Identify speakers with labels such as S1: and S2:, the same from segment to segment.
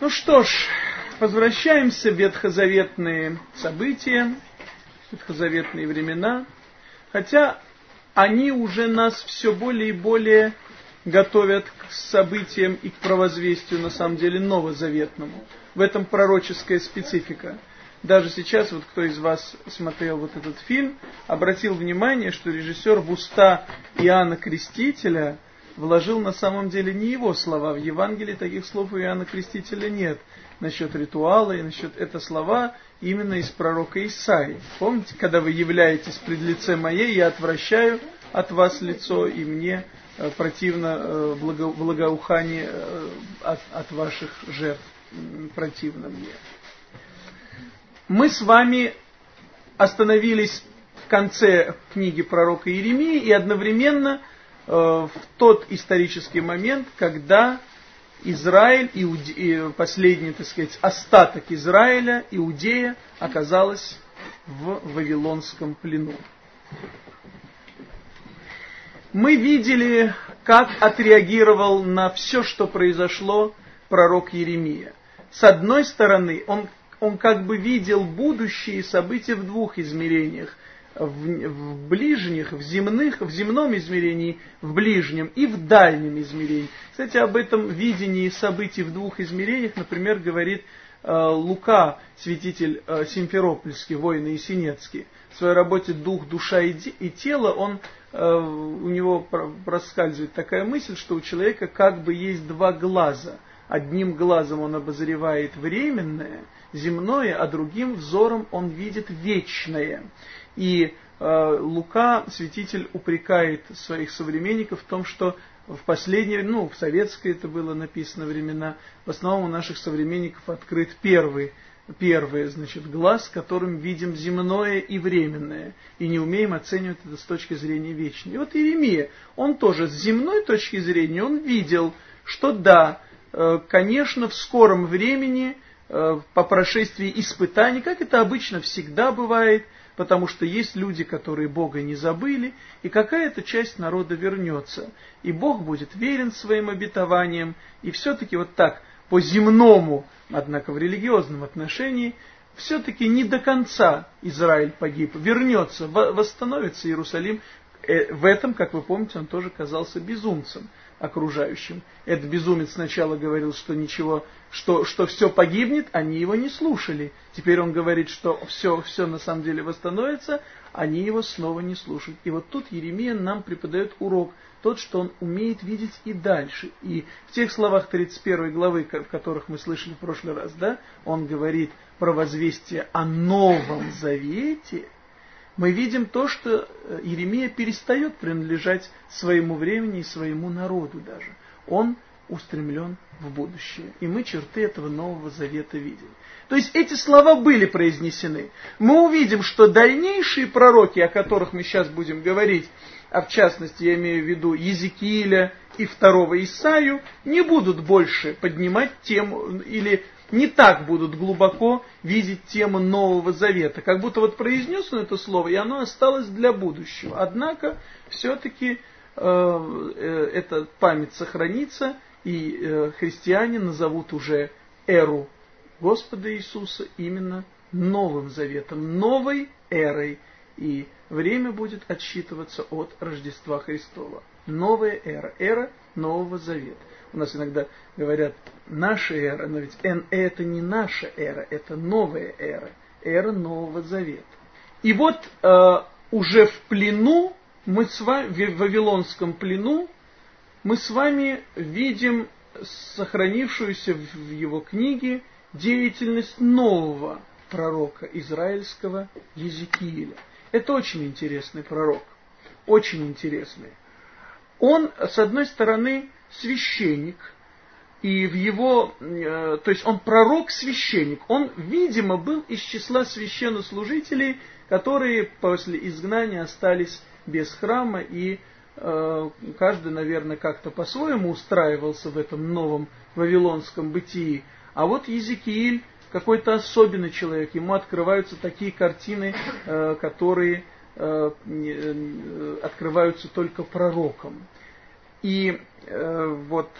S1: Ну что ж, возвращаемся в ветхозаветные события, ветхозаветные времена, хотя они уже нас все более и более готовят к событиям и к провозвестию, на самом деле, новозаветному. В этом пророческая специфика. Даже сейчас, вот кто из вас смотрел вот этот фильм, обратил внимание, что режиссер в уста Иоанна Крестителя – вложил на самом деле не его слова. В Евангелии таких слов у Иоанна Крестителя нет. Насчет ритуала и насчет это слова именно из пророка Исаи. Помните, когда вы являетесь пред лице моей, я отвращаю от вас лицо, и мне э, противно э, благоухание э, от, от ваших жертв. Противно мне. Мы с вами остановились в конце книги пророка Иеремии и одновременно в тот исторический момент, когда Израиль, Иуде... последний, так сказать, остаток Израиля, Иудея, оказалась в Вавилонском плену. Мы видели, как отреагировал на все, что произошло пророк Еремия. С одной стороны, он, он как бы видел будущие события в двух измерениях в, в ближних, в земных, в земном измерении, в ближнем и в дальнем измерении. Кстати, об этом видении событий в двух измерениях, например, говорит э, Лука, святитель э, Симферопольский, воин Есенецкий. В своей работе «Дух, душа и, и тело» он, э, у него проскальзывает такая мысль, что у человека как бы есть два глаза. Одним глазом он обозревает временное, земное, а другим взором он видит вечное. И э, Лука, святитель, упрекает своих современников в том, что в последние, ну, в советское это было написано времена, в основном у наших современников открыт первый, первый, значит, глаз, которым видим земное и временное, и не умеем оценивать это с точки зрения вечной. И вот Иеремия, он тоже с земной точки зрения, он видел, что да, э, конечно, в скором времени, э, по прошествии испытаний, как это обычно всегда бывает, потому что есть люди, которые Бога не забыли, и какая-то часть народа вернется, и Бог будет верен своим обетованиям, и все-таки вот так, по земному, однако в религиозном отношении, все-таки не до конца Израиль погиб, вернется, восстановится Иерусалим. Э, в этом, как вы помните, он тоже казался безумцем окружающим. Этот безумец сначала говорил, что ничего, что, что все погибнет, они его не слушали. Теперь он говорит, что все, все на самом деле восстановится, они его снова не слушают. И вот тут Еремия нам преподает урок, тот, что он умеет видеть и дальше. И в тех словах 31 главы, в которых мы слышали в прошлый раз, да, он говорит про возвестие о Новом Завете – мы видим то, что э, Иеремия перестает принадлежать своему времени и своему народу даже. Он устремлен в будущее. И мы черты этого Нового Завета видим. То есть эти слова были произнесены. Мы увидим, что дальнейшие пророки, о которых мы сейчас будем говорить, а в частности я имею в виду Езекииля и второго Исаию, не будут больше поднимать тему или не так будут глубоко видеть тему Нового Завета. Как будто вот произнес он это слово, и оно осталось для будущего. Однако, все-таки э, э, эта память сохранится, и э, христиане назовут уже эру Господа Иисуса именно Новым Заветом, новой эрой. И время будет отсчитываться от Рождества Христова. Новая эра, эра Нового Завета. У нас иногда говорят наша эра, но ведь НЭ это не наша эра, это новая эра, эра Нового Завета. И вот э, уже в плену, мы с вами, в Вавилонском плену, мы с вами видим сохранившуюся в его книге деятельность нового пророка израильского Езекииля. Это очень интересный пророк, очень интересный. Он, с одной стороны, священник, и в его, э, то есть он пророк-священник, он, видимо, был из числа священнослужителей, которые после изгнания остались без храма, и э, каждый, наверное, как-то по-своему устраивался в этом новом вавилонском бытии. А вот Езекииль какой-то особенный человек, ему открываются такие картины, э, которые э, э, открываются только пророкам. И э, вот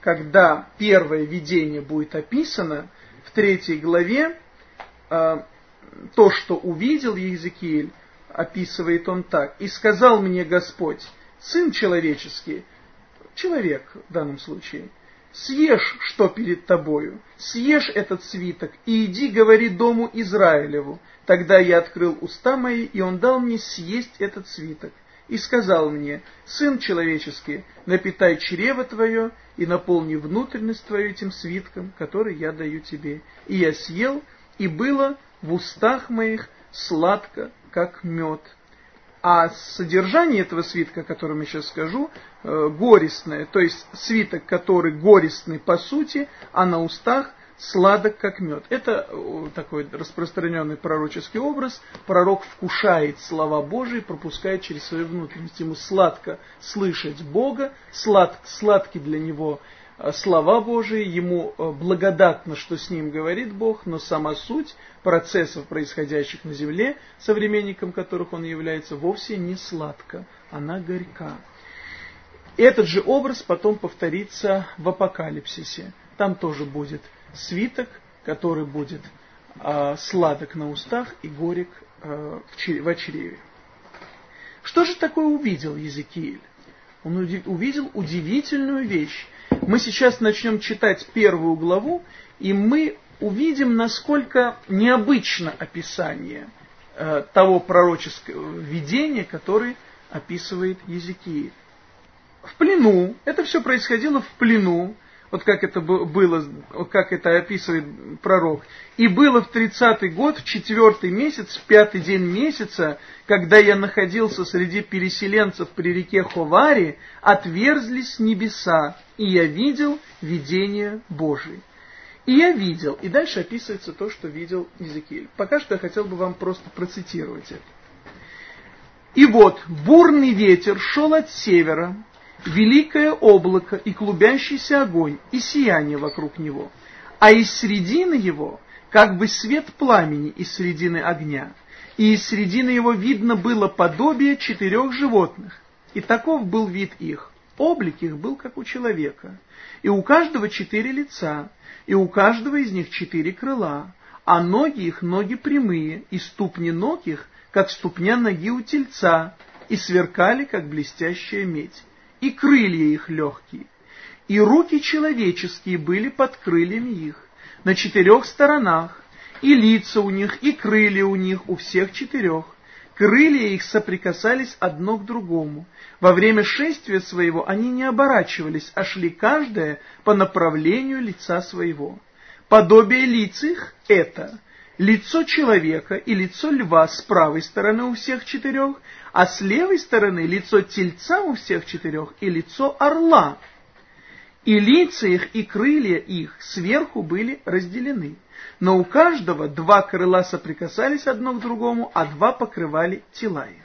S1: когда первое видение будет описано в третьей главе, э, то, что увидел Езекииль, описывает он так. «И сказал мне Господь, Сын человеческий, человек в данном случае, съешь, что перед тобою, съешь этот свиток, и иди, говори дому Израилеву. Тогда я открыл уста мои, и он дал мне съесть этот свиток. И сказал мне, сын человеческий, напитай чрево твое, и наполни внутренность твою этим свитком, который я даю тебе. И я съел, и было в устах моих сладко, как мед. А содержание этого свитка, о котором я сейчас скажу, э, горестное, то есть свиток, который горестный по сути, а на устах сладок как мед. Это э, такой распространенный пророческий образ. Пророк вкушает слова Божии, пропускает через свою внутренность. Ему сладко слышать Бога, слад, сладкий для него Э, слова Божии, ему э, благодатно, что с ним говорит Бог, но сама суть процессов, происходящих на земле, современником которых он является, вовсе не сладка, она горька. Этот же образ потом повторится в апокалипсисе. Там тоже будет свиток, который будет э, сладок на устах и горек э, в, чреве, в чреве. Что же такое увидел Езекииль? Он увидел удивительную вещь. Мы сейчас начнем читать первую главу, и мы увидим, насколько необычно описание э, того пророческого видения, который описывает Езекииль. В плену, это все происходило в плену, вот как это было, как это описывает пророк. И было в тридцатый год, в четвертый месяц, в пятый день месяца, когда я находился среди переселенцев при реке Ховари, отверзлись небеса, и я видел видение Божие. И я видел, и дальше описывается то, что видел Иезекииль. Пока что я хотел бы вам просто процитировать это. И вот бурный ветер шел от севера, великое облако и клубящийся огонь, и сияние вокруг него, а из середины его как бы свет пламени из середины огня, и из середины его видно было подобие четырех животных, и таков был вид их. Облик их был как у человека, и у каждого четыре лица, и у каждого из них четыре крыла, а ноги их ноги прямые, и ступни ног их, как ступня ноги у тельца, и сверкали, как блестящая медь и крылья их легкие, и руки человеческие были под крыльями их, на четырех сторонах, и лица у них, и крылья у них, у всех четырех. Крылья их соприкасались одно к другому. Во время шествия своего они не оборачивались, а шли каждое по направлению лица своего. Подобие лиц их — это лицо человека и лицо льва с правой стороны у всех четырех, а с левой стороны лицо тельца у всех четырех и лицо орла. И лица их, и крылья их сверху были разделены. Но у каждого два крыла соприкасались одно к другому, а два покрывали тела их.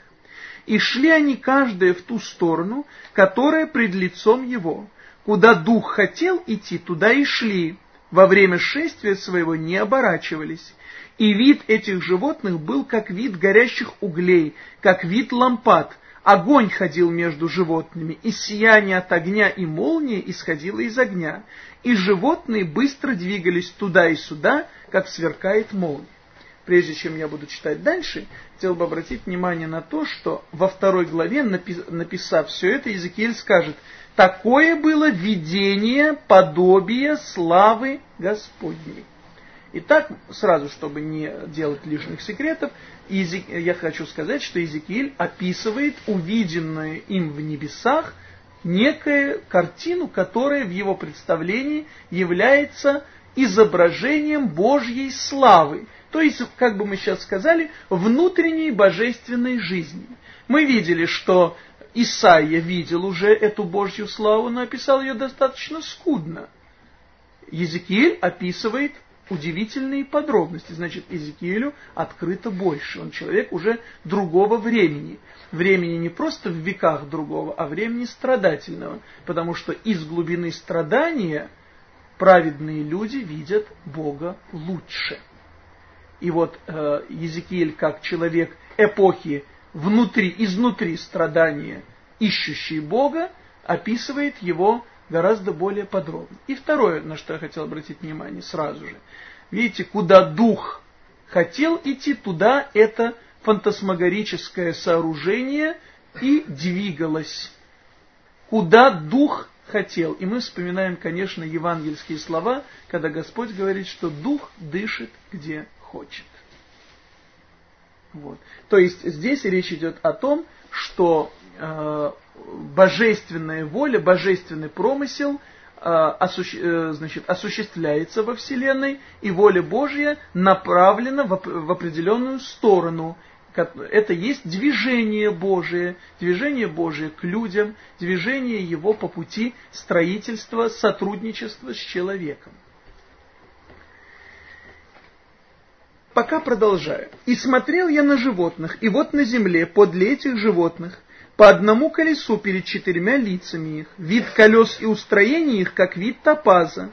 S1: И шли они каждое в ту сторону, которая пред лицом его. Куда дух хотел идти, туда и шли. Во время шествия своего не оборачивались и вид этих животных был как вид горящих углей, как вид лампад. Огонь ходил между животными, и сияние от огня и молнии исходило из огня, и животные быстро двигались туда и сюда, как сверкает молния. Прежде чем я буду читать дальше, хотел бы обратить внимание на то, что во второй главе, написав все это, Иезекииль скажет, «Такое было видение подобие славы Господней». Итак, сразу, чтобы не делать лишних секретов, я хочу сказать, что Иезекииль описывает увиденное им в небесах некую картину, которая в его представлении является изображением Божьей славы. То есть, как бы мы сейчас сказали, внутренней божественной жизни. Мы видели, что Исаия видел уже эту Божью славу, но описал ее достаточно скудно. Езекииль описывает удивительные подробности. Значит, Иезекиилю открыто больше. Он человек уже другого времени. Времени не просто в веках другого, а времени страдательного. Потому что из глубины страдания праведные люди видят Бога лучше. И вот э, Езекииль, как человек эпохи внутри, изнутри страдания, ищущий Бога, описывает его гораздо более подробно. И второе, на что я хотел обратить внимание сразу же. Видите, куда дух хотел идти, туда это фантасмагорическое сооружение и двигалось. Куда дух хотел. И мы вспоминаем, конечно, евангельские слова, когда Господь говорит, что дух дышит где хочет. Вот. То есть здесь речь идет о том, что э, божественная воля, божественный промысел э, осущ, э, значит, осуществляется во Вселенной, и воля Божья направлена в, в определенную сторону. Это есть движение Божие, движение Божие к людям, движение его по пути строительства, сотрудничества с человеком. Пока продолжаю. «И смотрел я на животных, и вот на земле, подле этих животных, по одному колесу перед четырьмя лицами их, вид колес и устроение их, как вид топаза,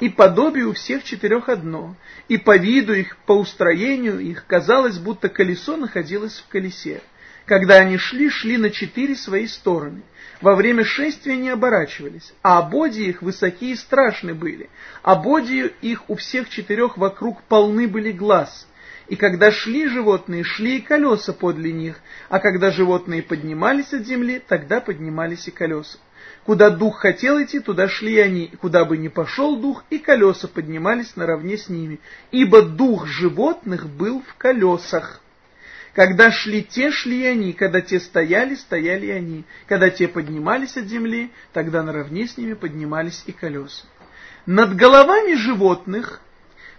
S1: и подобие у всех четырех одно, и по виду их, по устроению их, казалось, будто колесо находилось в колесе. Когда они шли, шли на четыре свои стороны. Во время шествия не оборачивались, а ободья их высокие и страшны были. Ободья их у всех четырех вокруг полны были глаз. И когда шли животные, шли и колеса подле них, а когда животные поднимались от земли, тогда поднимались и колеса. Куда дух хотел идти, туда шли они, куда бы ни пошел дух, и колеса поднимались наравне с ними, ибо дух животных был в колесах. Когда шли те, шли они, когда те стояли, стояли они, когда те поднимались от земли, тогда наравне с ними поднимались и колеса. Над головами животных,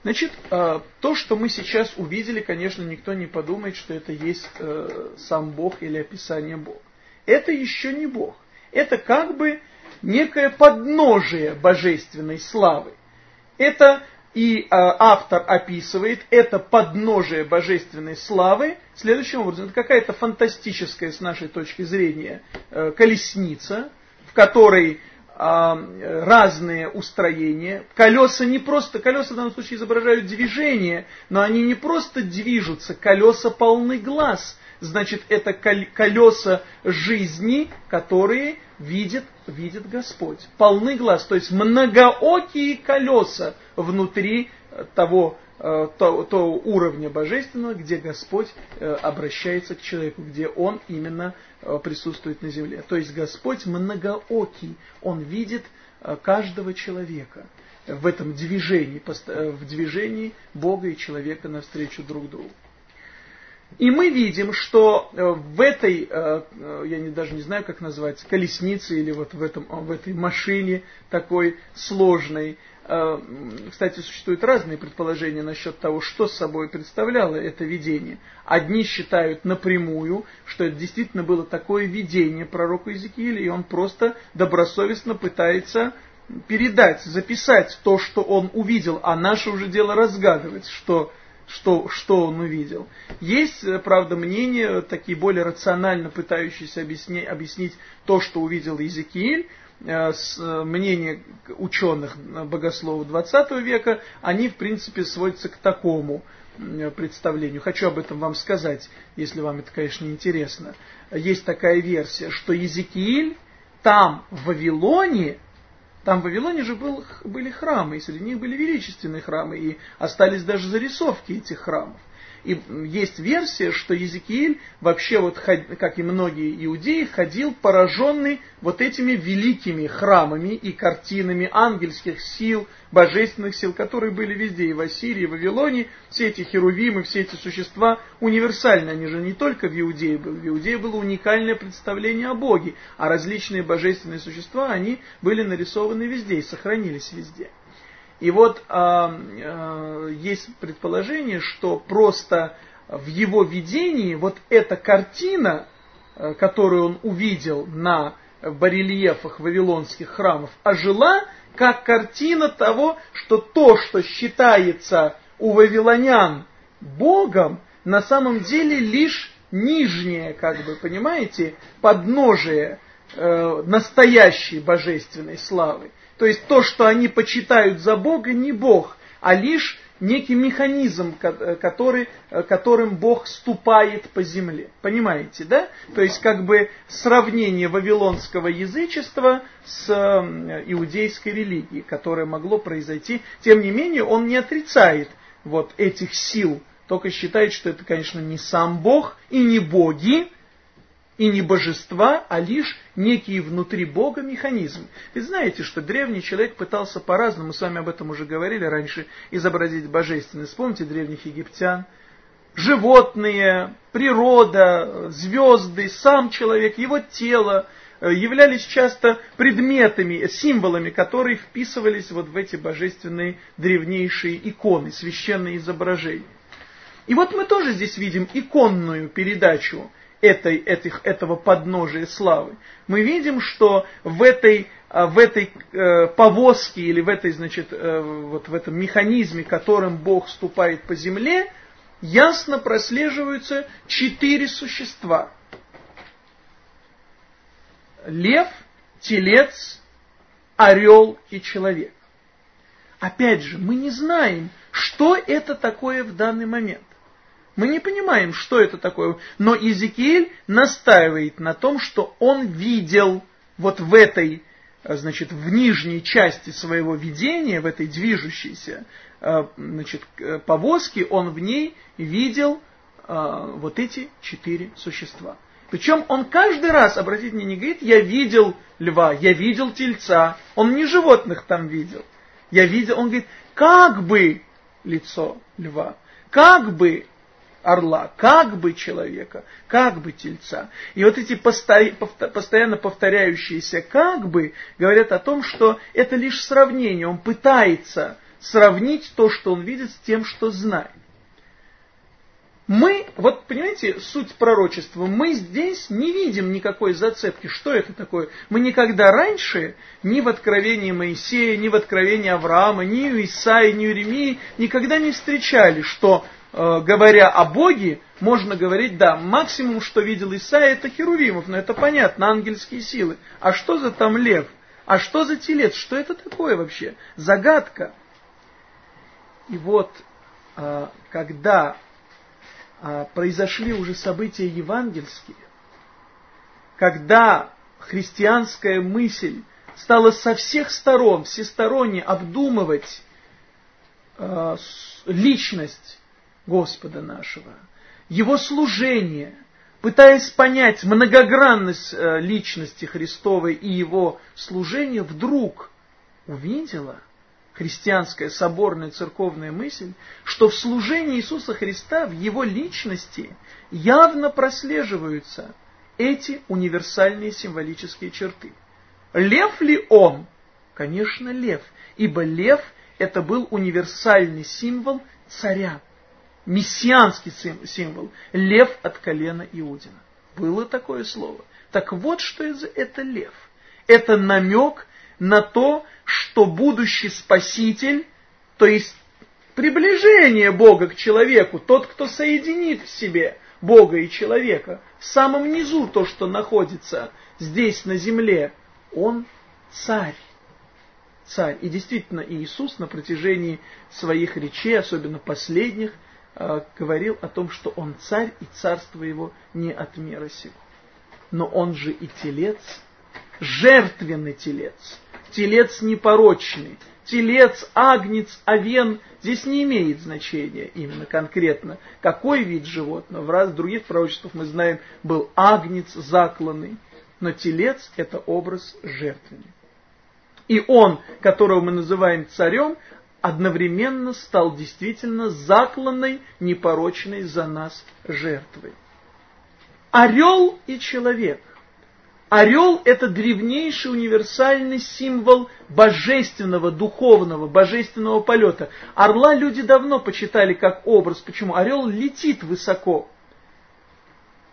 S1: значит, а, то, что мы сейчас увидели, конечно, никто не подумает, что это есть э, сам Бог или описание Бога. Это еще не Бог. Это как бы некое подножие божественной славы. Это и э, автор описывает это подножие божественной славы следующим образом. Это какая-то фантастическая, с нашей точки зрения, э, колесница, в которой э, разные устроения. Колеса не просто, колеса в данном случае изображают движение, но они не просто движутся, колеса полны глаз. Значит, это колеса жизни, которые видит, видит Господь. Полны глаз, то есть многоокие колеса внутри э, того, э, того, того уровня божественного, где Господь э, обращается к человеку, где Он именно присутствует на земле. То есть Господь многоокий, Он видит каждого человека в этом движении, в движении Бога и человека навстречу друг другу. И мы видим, что э, в этой, э, э, я даже не знаю, как называется, колеснице или вот в, этом, в этой машине такой сложной, кстати, существуют разные предположения насчет того, что собой представляло это видение. Одни считают напрямую, что это действительно было такое видение пророку Иезекииля, и он просто добросовестно пытается передать, записать то, что он увидел, а наше уже дело разгадывать, что что, что он увидел. Есть, э, правда, мнения, такие более рационально пытающиеся объяснить, объяснить то, что увидел Иезекииль, э, с э, мнения ученых богословов 20 века, они, в принципе, сводятся к такому представлению. Хочу об этом вам сказать, если вам это, конечно, интересно. Есть такая версия, что Езекииль там, в Вавилоне, там в Вавилоне же был, были храмы, и среди них были величественные храмы, и остались даже зарисовки этих храмов. И есть версия, что Езекииль вообще, вот, как и многие иудеи, ходил пораженный вот этими великими храмами и картинами ангельских сил, божественных сил, которые были везде, и в Ассирии, и в Вавилоне. Все эти херувимы, все эти существа универсальны, они же не только в Иудее были. В Иудее было уникальное представление о Боге, а различные божественные существа, они были нарисованы везде и сохранились везде. И вот а, а, есть предположение, что просто в его видении вот эта картина, а, которую он увидел на барельефах вавилонских храмов, ожила как картина того, что то, что считается у вавилонян Богом, на самом деле лишь нижнее, как бы, понимаете, подножие э, настоящей божественной славы. То есть то, что они почитают за Бога, не Бог, а лишь некий механизм, э, который, э, которым Бог ступает по земле. Понимаете, да? То есть как бы сравнение вавилонского язычества с иудейской религией, которое могло произойти. Тем не менее, он не отрицает вот этих сил, только считает, что это, конечно, не сам Бог и не боги, и не божества, а лишь некие внутри Бога механизмы. Ведь знаете, что древний человек пытался по-разному, мы с вами об этом уже говорили раньше, изобразить божественность. Вспомните древних египтян. Животные, природа, звезды, сам человек, его тело э, являлись часто предметами, символами, которые вписывались вот в эти божественные древнейшие иконы, священные изображения. И вот мы тоже здесь видим иконную передачу этой, этих, этого подножия славы, мы видим, что в этой, а, в этой э, повозке или в, этой, значит, э, вот в этом механизме, которым Бог ступает по земле, ясно прослеживаются четыре существа. Лев, телец, орел и человек. Опять же, мы не знаем, что это такое в данный момент. Мы не понимаем, что это такое. Но Иезекииль настаивает на том, что он видел вот в этой, значит, в нижней части своего видения, в этой движущейся, э, значит, повозке, он в ней видел э, вот эти четыре существа. Причем он каждый раз, обратите внимание, не говорит, я видел льва, я видел тельца. Он не животных там видел. Я видел, он говорит, как бы лицо льва, как бы орла, как бы человека, как бы тельца. И вот эти постоянно повторяющиеся как бы говорят о том, что это лишь сравнение. Он пытается сравнить то, что он видит, с тем, что знает. Мы, вот понимаете, суть пророчества, мы здесь не видим никакой зацепки. Что это такое? Мы никогда раньше, ни в откровении Моисея, ни в откровении Авраама, ни у Исаии, ни у Еремии, никогда не встречали, что говоря о Боге, можно говорить, да, максимум, что видел Исаия, это херувимов, но это понятно, ангельские силы. А что за там лев? А что за телец? Что это такое вообще? Загадка. И вот, э, когда э, произошли уже события евангельские, когда христианская мысль стала со всех сторон, всесторонне обдумывать личность Господа нашего, Его служение, пытаясь понять многогранность э, личности Христовой и Его служения, вдруг увидела христианская соборная церковная мысль, что в служении Иисуса Христа, в Его личности, явно прослеживаются эти универсальные символические черты. Лев ли он? Конечно, лев, ибо лев – это был универсальный символ царя мессианский символ, лев от колена Иудина. Было такое слово. Так вот, что это лев. Это намек на то, что будущий спаситель, то есть приближение Бога к человеку, тот, кто соединит в себе Бога и человека, в самом низу то, что находится здесь на земле, он царь. Царь. И действительно, Иисус на протяжении своих речей, особенно последних, говорил о том, что он царь, и царство его не от мира сего. Но он же и телец, жертвенный телец, телец непорочный, телец, агнец, овен, здесь не имеет значения именно конкретно, какой вид животного. В раз других пророчествах мы знаем, был агнец закланный, но телец – это образ жертвенный. И он, которого мы называем царем, одновременно стал действительно закланной, непорочной за нас жертвой. Орел и человек. Орел – это древнейший универсальный символ божественного, духовного, божественного полета. Орла люди давно почитали как образ. Почему? Орел летит высоко.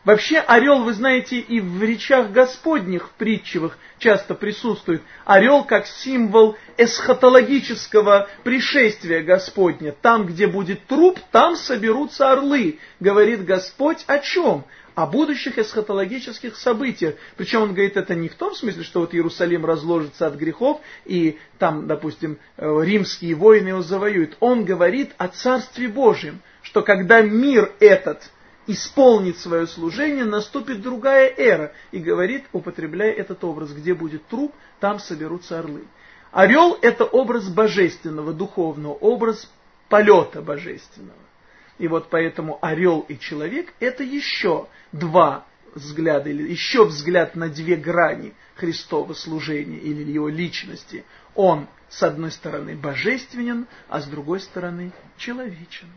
S1: Вообще орел, вы знаете, и в речах Господних, в притчевых, часто присутствует. Орел как символ эсхатологического пришествия Господня. Там, где будет труп, там соберутся орлы. Говорит Господь о чем? о будущих эсхатологических событиях. Причем он говорит это не в том смысле, что вот Иерусалим разложится от грехов, и там, допустим, э, римские воины его завоюют. Он говорит о Царстве Божьем, что когда мир этот исполнит свое служение, наступит другая эра. И говорит, употребляя этот образ, где будет труп, там соберутся орлы. Орел – это образ божественного, духовного, образ полета божественного. И вот поэтому орел и человек – это еще два взгляда, или еще взгляд на две грани Христова служения или его личности. Он, с одной стороны, божественен, а с другой стороны, человечен.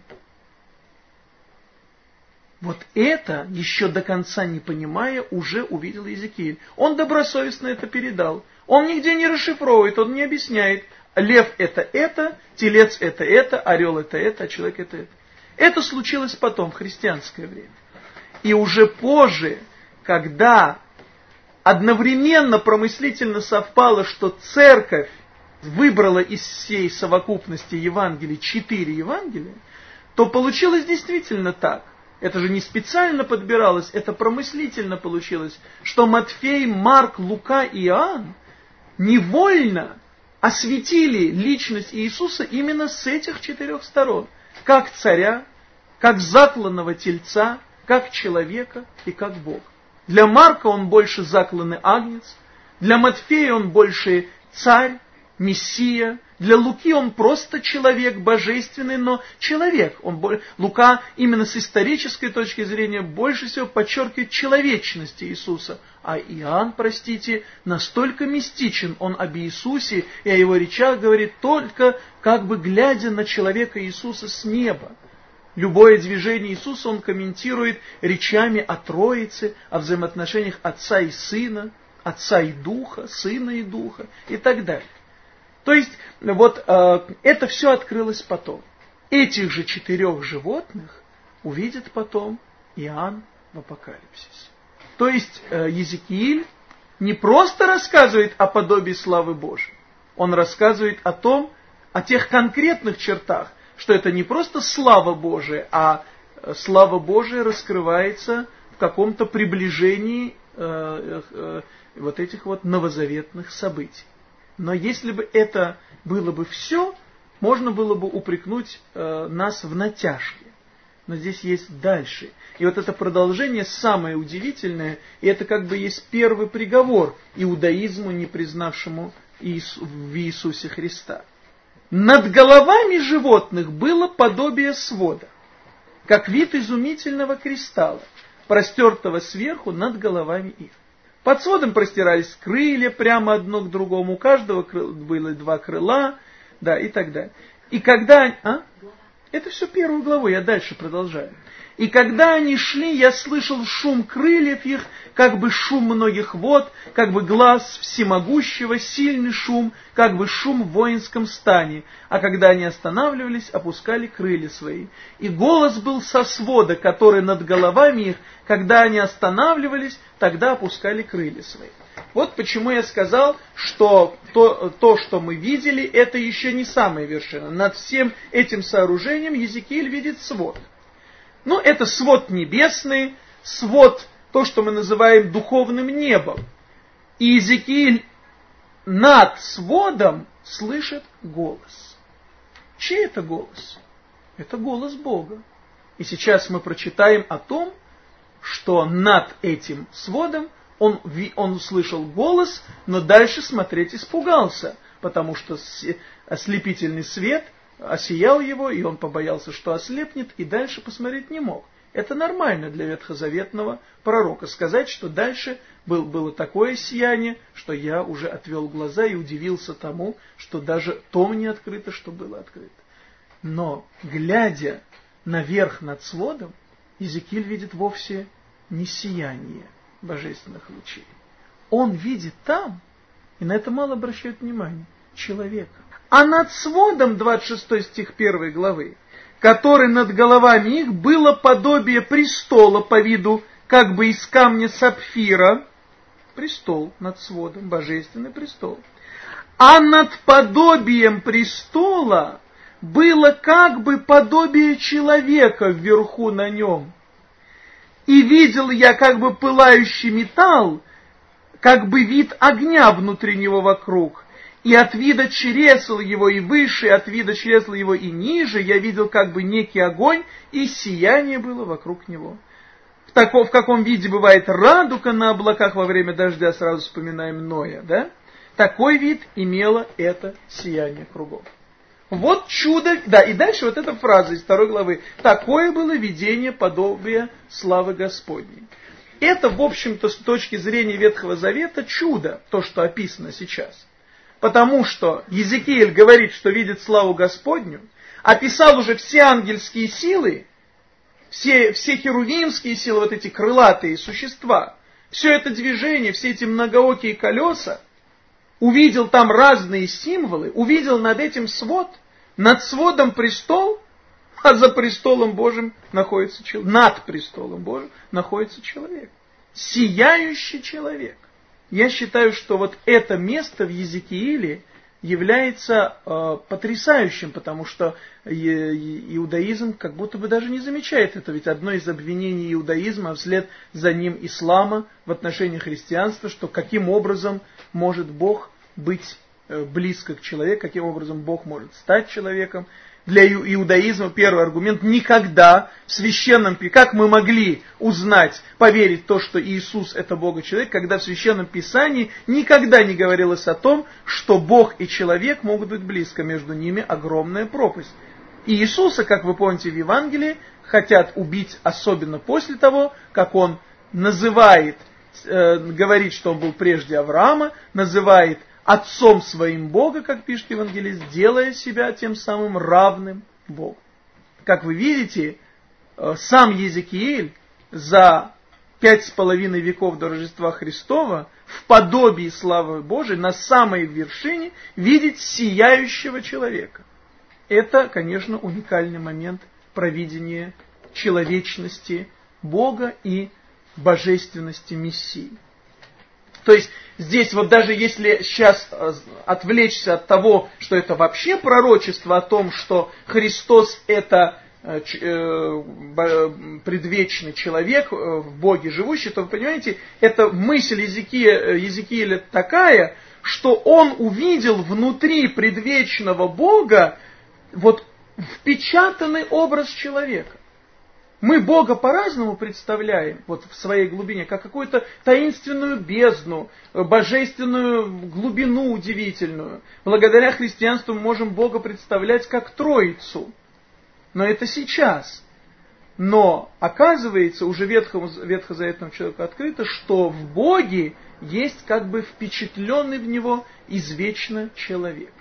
S1: Вот это, еще до конца не понимая, уже увидел Езекииль. Он добросовестно это передал. Он нигде не расшифровывает, он не объясняет. Лев это это, телец это это, орел это это, а человек это это. Это случилось потом, в христианское время. И уже позже, когда одновременно промыслительно совпало, что церковь выбрала из всей совокупности Евангелий четыре Евангелия, то получилось действительно так. Это же не специально подбиралось, это промыслительно получилось, что Матфей, Марк, Лука и Иоанн невольно осветили личность Иисуса именно с этих четырех сторон как царя, как закланного тельца, как человека и как Бог. Для Марка он больше закланный агнец, для Матфея он больше царь, мессия, для Луки он просто человек божественный, но человек. Он, Лука именно с исторической точки зрения больше всего подчеркивает человечность Иисуса. А Иоанн, простите, настолько мистичен, он об Иисусе и о его речах говорит только как бы глядя на человека Иисуса с неба. Любое движение Иисуса он комментирует речами о Троице, о взаимоотношениях Отца и Сына, Отца и Духа, Сына и Духа и так далее. То есть, вот э, это все открылось потом. Этих же четырех животных увидит потом Иоанн в Апокалипсисе. То есть, э, Езекииль не просто рассказывает о подобии славы Божией, он рассказывает о том, о тех конкретных чертах, что это не просто слава Божия, а э, слава Божия раскрывается в каком-то приближении э, э, вот этих вот новозаветных событий. Но если бы это было бы все, можно было бы упрекнуть э, нас в натяжке. Но здесь есть дальше. И вот это продолжение самое удивительное, и это как бы есть первый приговор иудаизму, не признавшему Иису, в Иисусе Христа. Над головами животных было подобие свода, как вид изумительного кристалла, простертого сверху над головами их. Под сводом простирались крылья прямо одно к другому, у каждого было два крыла, да, и так далее. И когда... А? Это все первую главу, я дальше продолжаю. И когда они шли, я слышал шум крыльев их, как бы шум многих вод, как бы глаз всемогущего, сильный шум, как бы шум в воинском стане. А когда они останавливались, опускали крылья свои. И голос был со свода, который над головами их, когда они останавливались, тогда опускали крылья свои. Вот почему я сказал, что то, то, что мы видели, это еще не самая вершина. Над всем этим сооружением Езекииль видит свод. Ну, это свод небесный, свод, то, что мы называем духовным небом. И Иезекииль над сводом слышит голос. Чей это голос? Это голос Бога. И сейчас мы прочитаем о том, что над этим сводом он, он услышал голос, но дальше смотреть испугался, потому что ослепительный свет осиял его, и он побоялся, что ослепнет, и дальше посмотреть не мог. Это нормально для ветхозаветного пророка сказать, что дальше был, было такое сияние, что я уже отвел глаза и удивился тому, что даже то мне открыто, что было открыто. Но, глядя наверх над сводом, Езекиль видит вовсе не сияние божественных лучей. Он видит там, и на это мало обращают внимание, человека. А над сводом, 26 стих 1 главы, который над головами их было подобие престола по виду как бы из камня сапфира, престол над сводом, божественный престол. А над подобием престола было как бы подобие человека вверху на нем. И видел я как бы пылающий металл, как бы вид огня внутри него вокруг. И от вида чересл его и выше, и от вида чересл его и ниже я видел как бы некий огонь, и сияние было вокруг него. В, таком, в каком виде бывает радуга на облаках во время дождя, сразу вспоминаем Ноя, да? Такой вид имело это сияние кругом. Вот чудо, да, и дальше вот эта фраза из второй главы. Такое было видение подобия славы Господней. Это, в общем-то, с точки зрения Ветхого Завета чудо, то, что описано сейчас. Потому что Езекииль говорит, что видит славу Господню, описал уже все ангельские силы, все, все херувимские силы, вот эти крылатые существа, все это движение, все эти многоокие колеса, увидел там разные символы, увидел над этим свод, над сводом престол, а за престолом Божьим находится человек, над престолом Божьим находится человек. Сияющий человек. Я считаю, что вот это место в Езекииле является э, потрясающим, потому что иудаизм как будто бы даже не замечает это. Ведь одно из обвинений иудаизма, а вслед за ним ислама в отношении христианства, что каким образом может Бог быть э, близко к человеку, каким образом Бог может стать человеком для иудаизма первый аргумент никогда в священном Писании, как мы могли узнать, поверить в то, что Иисус это Бога человек, когда в священном Писании никогда не говорилось о том, что Бог и человек могут быть близко, между ними огромная пропасть. И Иисуса, как вы помните в Евангелии, хотят убить особенно после того, как он называет, э, говорит, что он был прежде Авраама, называет отцом своим Бога, как пишет евангелист, делая себя тем самым равным Богу. Как вы видите, э, сам Езекииль за пять с половиной веков до Рождества Христова в подобии славы Божией на самой вершине видит сияющего человека. Это, конечно, уникальный момент провидения человечности Бога и божественности Мессии. То есть здесь вот даже если сейчас э, отвлечься от того, что это вообще пророчество о том, что Христос это э, э, предвечный человек, в Боге живущий, то вы понимаете, это мысль Езекия, Езекииля такая, что он увидел внутри предвечного Бога вот впечатанный образ человека. Мы Бога по-разному представляем, вот в своей глубине, как какую-то таинственную бездну, божественную глубину удивительную. Благодаря христианству мы можем Бога представлять как Троицу. Но это сейчас. Но оказывается, уже ветхому, ветхозаветному человеку открыто, что в Боге есть как бы впечатленный в него извечно человек.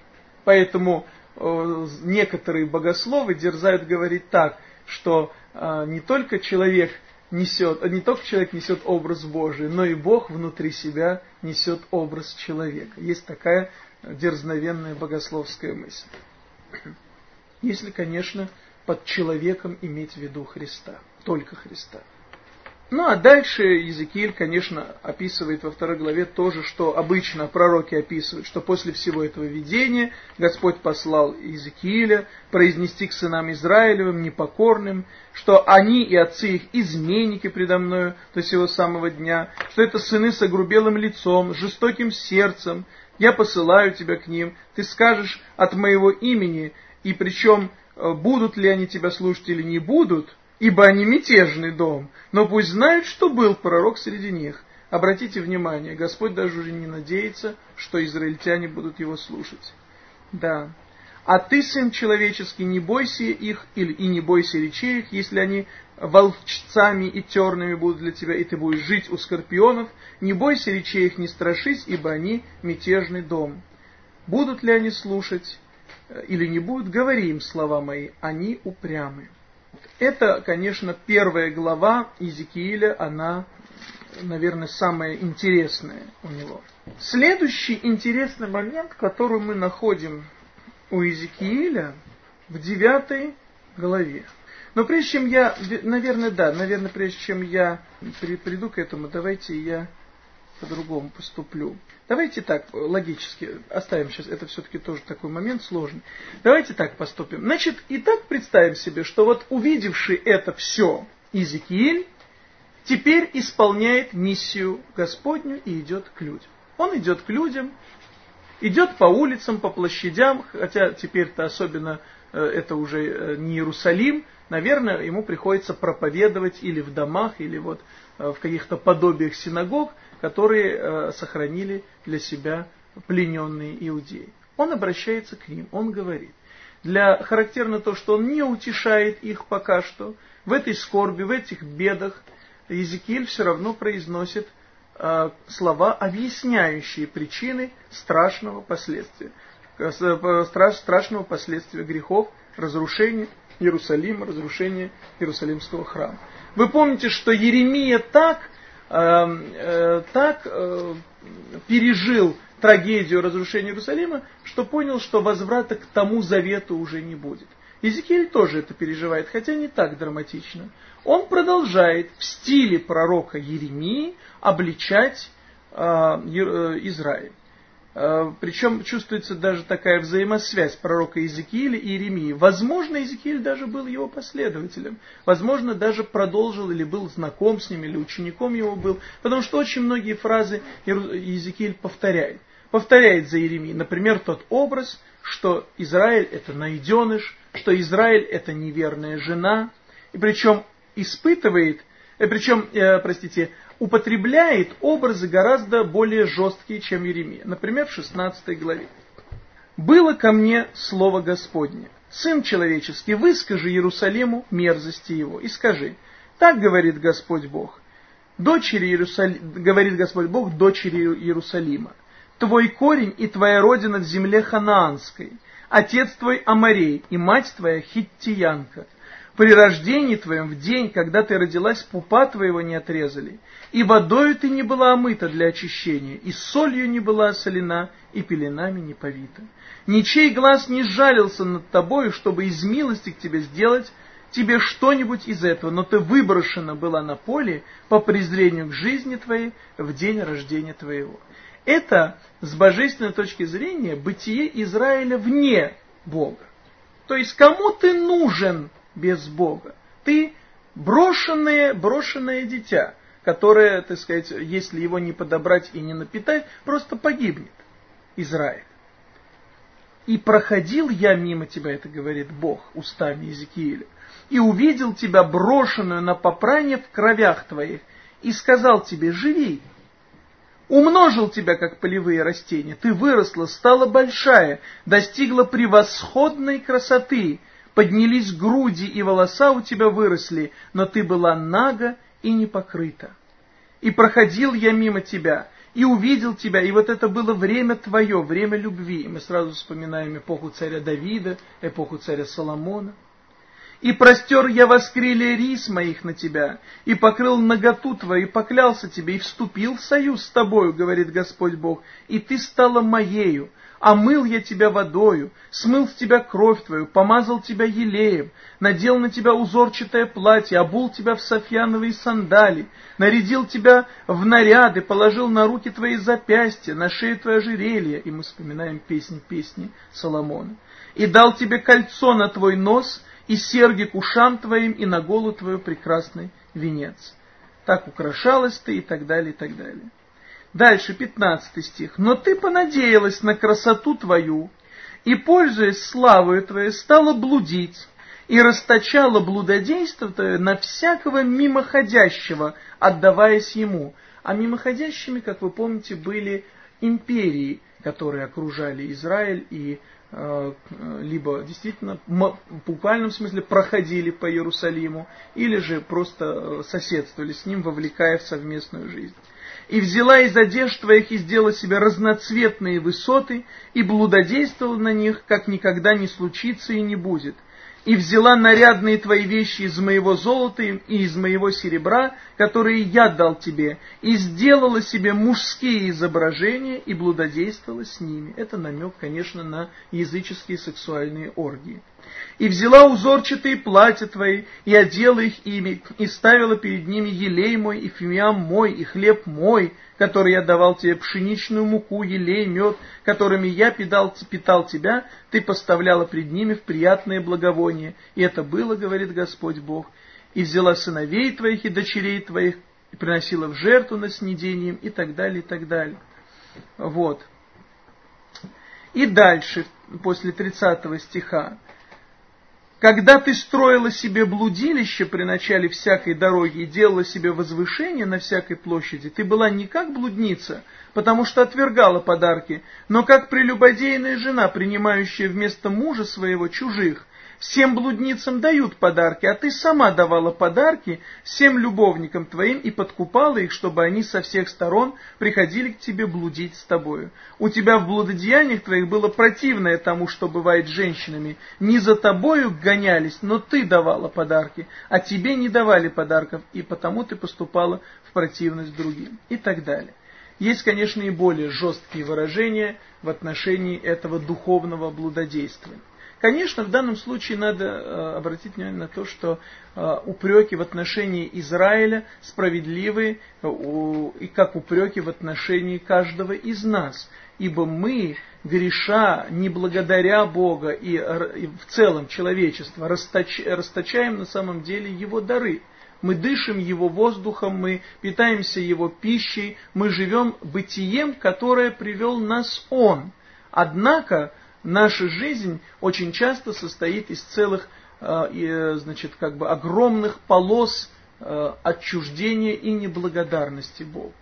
S1: Поэтому э, некоторые богословы дерзают говорить так, что не только человек несет, не только человек несет образ Божий, но и Бог внутри себя несет образ человека. Есть такая дерзновенная богословская мысль. Если, конечно, под человеком иметь в виду Христа, только Христа. Ну а дальше Езекииль, конечно, описывает во второй главе то же, что обычно пророки описывают, что после всего этого видения Господь послал Иезекииля произнести к сынам Израилевым, непокорным, что они и отцы их изменники предо мною до сего самого дня, что это сыны с огрубелым лицом, жестоким сердцем, я посылаю тебя к ним, ты скажешь от моего имени, и причем э, будут ли они тебя слушать или не будут, ибо они мятежный дом, но пусть знают, что был пророк среди них. Обратите внимание, Господь даже уже не надеется, что израильтяне будут его слушать. Да. А ты, сын человеческий, не бойся их и не бойся речей их, если они волчцами и терными будут для тебя, и ты будешь жить у скорпионов. Не бойся речей их, не страшись, ибо они мятежный дом. Будут ли они слушать э, или не будут, говори им слова мои, они упрямы. Это, конечно, первая глава Иезекииля, она, наверное, самая интересная у него. Следующий интересный момент, который мы находим у Иезекииля в девятой главе. Но прежде чем я, наверное, да, наверное, прежде чем я приду к этому, давайте я по-другому поступлю. Давайте так, логически, оставим сейчас, это все-таки тоже такой момент сложный. Давайте так поступим. Значит, и так представим себе, что вот увидевший это все Иезекииль, теперь исполняет миссию Господню и идет к людям. Он идет к людям, идет по улицам, по площадям, хотя теперь-то особенно э, это уже э, не Иерусалим, наверное, ему приходится проповедовать или в домах, или вот э, в каких-то подобиях синагог, которые сохранили для себя плененные иудеи. Он обращается к ним, он говорит. Для характерно то, что он не утешает их пока что. В этой скорби, в этих бедах Езекииль все равно произносит Э, слова, объясняющие причины страшного последствия, э, страшного последствия грехов, разрушения Иерусалима, разрушения Иерусалимского храма. Вы помните, что Еремия так, э, так пережил трагедию разрушения Иерусалима, что понял, что возврата к тому завету уже не будет. Иезекииль тоже это переживает, хотя не так драматично. Он продолжает в стиле пророка Еремии обличать э, э, Израиль. Э, причем чувствуется даже такая взаимосвязь пророка Иезекииля и Иеремии. Возможно, Иезекииль даже был его последователем. Возможно, даже продолжил или был знаком с ним, или учеником его был. Потому что очень многие фразы Иезекииль повторяет. Повторяет за Иеремией. Например, тот образ, что Израиль это найденыш, что Израиль это неверная жена, и причем испытывает, э, причем, э, простите, употребляет образы гораздо более жесткие, чем Еремия. Например, в 16 главе. «Было ко мне слово Господне, Сын человеческий, выскажи Иерусалиму мерзости его, и скажи, так говорит Господь Бог, дочери Иерусали... говорит Господь Бог дочери Иерусалима, твой корень и твоя родина в земле ханаанской, отец твой Амарей и мать твоя Хиттиянка. При рождении твоем, в день, когда ты родилась, пупа твоего не отрезали, и водою ты не была омыта для очищения, и солью не была осолена, и пеленами не повита. Ничей глаз не жалился над тобою, чтобы из милости к тебе сделать тебе что-нибудь из этого, но ты выброшена была на поле по презрению к жизни твоей в день рождения твоего. Это, с божественной точки зрения, бытие Израиля вне Бога. То есть, кому ты нужен без Бога? Ты брошенное, брошенное дитя, которое, так сказать, если его не подобрать и не напитать, просто погибнет. Израиль. И проходил я мимо тебя, это говорит Бог устами Иезекииля, и увидел тебя брошенную на попрание в кровях твоих, и сказал тебе, живи, умножил тебя, как полевые растения, ты выросла, стала большая, достигла превосходной красоты, поднялись груди и волоса у тебя выросли, но ты была нага и не покрыта. И проходил я мимо тебя, и увидел тебя, и вот это было время твое, время любви. И мы сразу вспоминаем эпоху царя Давида, эпоху царя Соломона. И простер я воскрелие рис моих на тебя, и покрыл наготу твою, и поклялся тебе, и вступил в союз с тобою, говорит Господь Бог, и ты стала моею, омыл я тебя водою, смыл с тебя кровь твою, помазал тебя елеем, надел на тебя узорчатое платье, обул тебя в софьяновые сандали, нарядил тебя в наряды, положил на руки твои запястья, на шею твое ожерелье, и мы вспоминаем песни песни Соломона, и дал тебе кольцо на твой нос, и серги к ушам твоим, и на голову твою прекрасный венец. Так украшалась ты, и так далее, и так далее. Дальше, 15 стих. «Но ты понадеялась на красоту твою, и, пользуясь славою твоей, стала блудить, и расточала блудодейство твое на всякого мимоходящего, отдаваясь ему». А мимоходящими, как вы помните, были империи, которые окружали Израиль и Э, либо действительно в буквальном смысле проходили по Иерусалиму, или же просто э, соседствовали с ним, вовлекая в совместную жизнь. «И взяла из одежд твоих и сделала себе разноцветные высоты, и блудодействовала на них, как никогда не случится и не будет, и взяла нарядные твои вещи из моего золота и из моего серебра, которые я дал тебе, и сделала себе мужские изображения и блудодействовала с ними. Это намек, конечно, на языческие сексуальные оргии и взяла узорчатые платья твои, и одела их ими, и ставила перед ними елей мой, и фимиам мой, и хлеб мой, который я давал тебе, пшеничную муку, елей, мед, которыми я питал, питал тебя, ты поставляла пред ними в приятное благовоние. И это было, говорит Господь Бог, и взяла сыновей твоих и дочерей твоих, приносила в жертву на снедением и так далее, и так далее. Вот. И дальше, после 30 стиха. Когда ты строила себе блудилище при начале всякой дороги и делала себе возвышение на всякой площади, ты была не как блудница, потому что отвергала подарки, но как прелюбодейная жена, принимающая вместо мужа своего чужих, Всем блудницам дают подарки, а ты сама давала подарки всем любовникам твоим и подкупала их, чтобы они со всех сторон приходили к тебе блудить с тобою. У тебя в блудодеяниях твоих было противное тому, что бывает с женщинами. Не за тобою гонялись, но ты давала подарки, а тебе не давали подарков, и потому ты поступала в противность другим. И так далее. Есть, конечно, и более жесткие выражения в отношении этого духовного блудодействия. Конечно, в данном случае надо э, обратить внимание на то, что э, упреки в отношении Израиля справедливы э, и как упреки в отношении каждого из нас. Ибо мы, греша не благодаря Бога и, в целом человечество, расточаем на самом деле Его дары. Мы дышим Его воздухом, мы питаемся Его пищей, мы живем бытием, которое привел нас Он. Однако, наша жизнь очень часто состоит из целых, э, значит, как бы огромных полос э, отчуждения и неблагодарности Богу.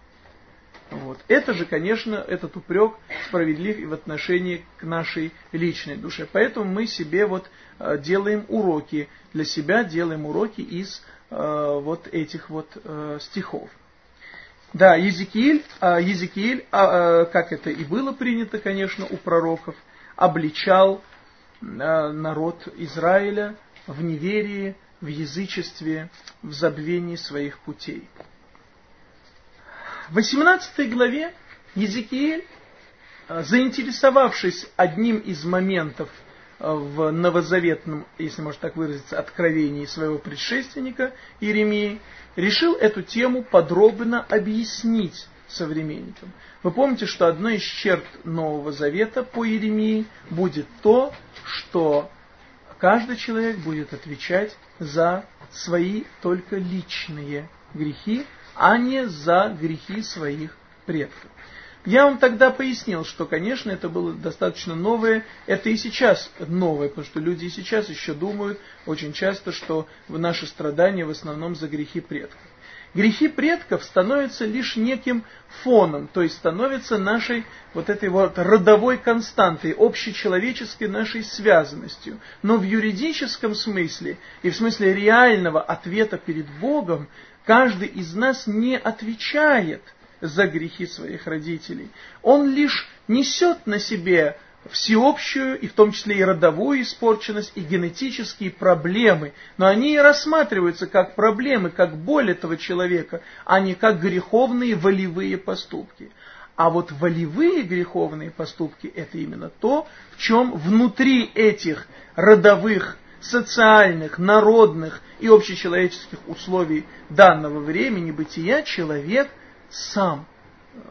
S1: Вот. Это же, конечно, этот упрек справедлив и в отношении к нашей личной душе. Поэтому мы себе вот э, делаем уроки, для себя делаем уроки из вот этих вот стихов. Да, Езекииль, Езекииль, как это и было принято, конечно, у пророков – обличал э, народ Израиля в неверии, в язычестве, в забвении своих путей. В 18 главе Езекииль, э, заинтересовавшись одним из моментов э, в новозаветном, если можно так выразиться, откровении своего предшественника Иеремии, решил эту тему подробно объяснить современникам. Вы помните, что одной из черт Нового Завета по Иеремии будет то, что каждый человек будет отвечать за свои только личные грехи, а не за грехи своих предков. Я вам тогда пояснил, что, конечно, это было достаточно новое, это и сейчас новое, потому что люди и сейчас еще думают очень часто, что наши страдания в основном за грехи предков. Грехи предков становятся лишь неким фоном, то есть становятся нашей вот этой вот родовой константой, общечеловеческой нашей связанностью. Но в юридическом смысле и в смысле реального ответа перед Богом каждый из нас не отвечает за грехи своих родителей. Он лишь несет на себе всеобщую, и в том числе и родовую испорченность, и генетические проблемы. Но они и рассматриваются как проблемы, как боль этого человека, а не как греховные волевые поступки. А вот волевые греховные поступки – это именно то, в чем внутри этих родовых, социальных, народных и общечеловеческих условий данного времени бытия человек сам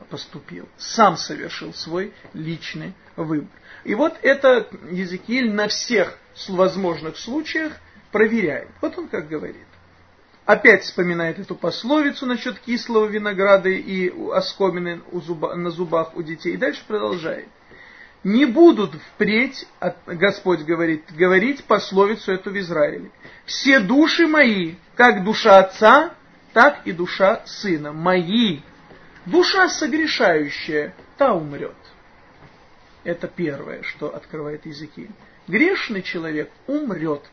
S1: поступил, сам совершил свой личный выбор. И вот это Езекииль на всех возможных случаях проверяет. Вот он как говорит. Опять вспоминает эту пословицу насчет кислого винограда и оскомины на зубах у детей. И дальше продолжает. Не будут впредь, Господь говорит, говорить пословицу эту в Израиле. Все души мои, как душа отца, так и душа сына. Мои. Душа согрешающая, та умрет. Это первое, что открывает языки. Грешный человек умрет.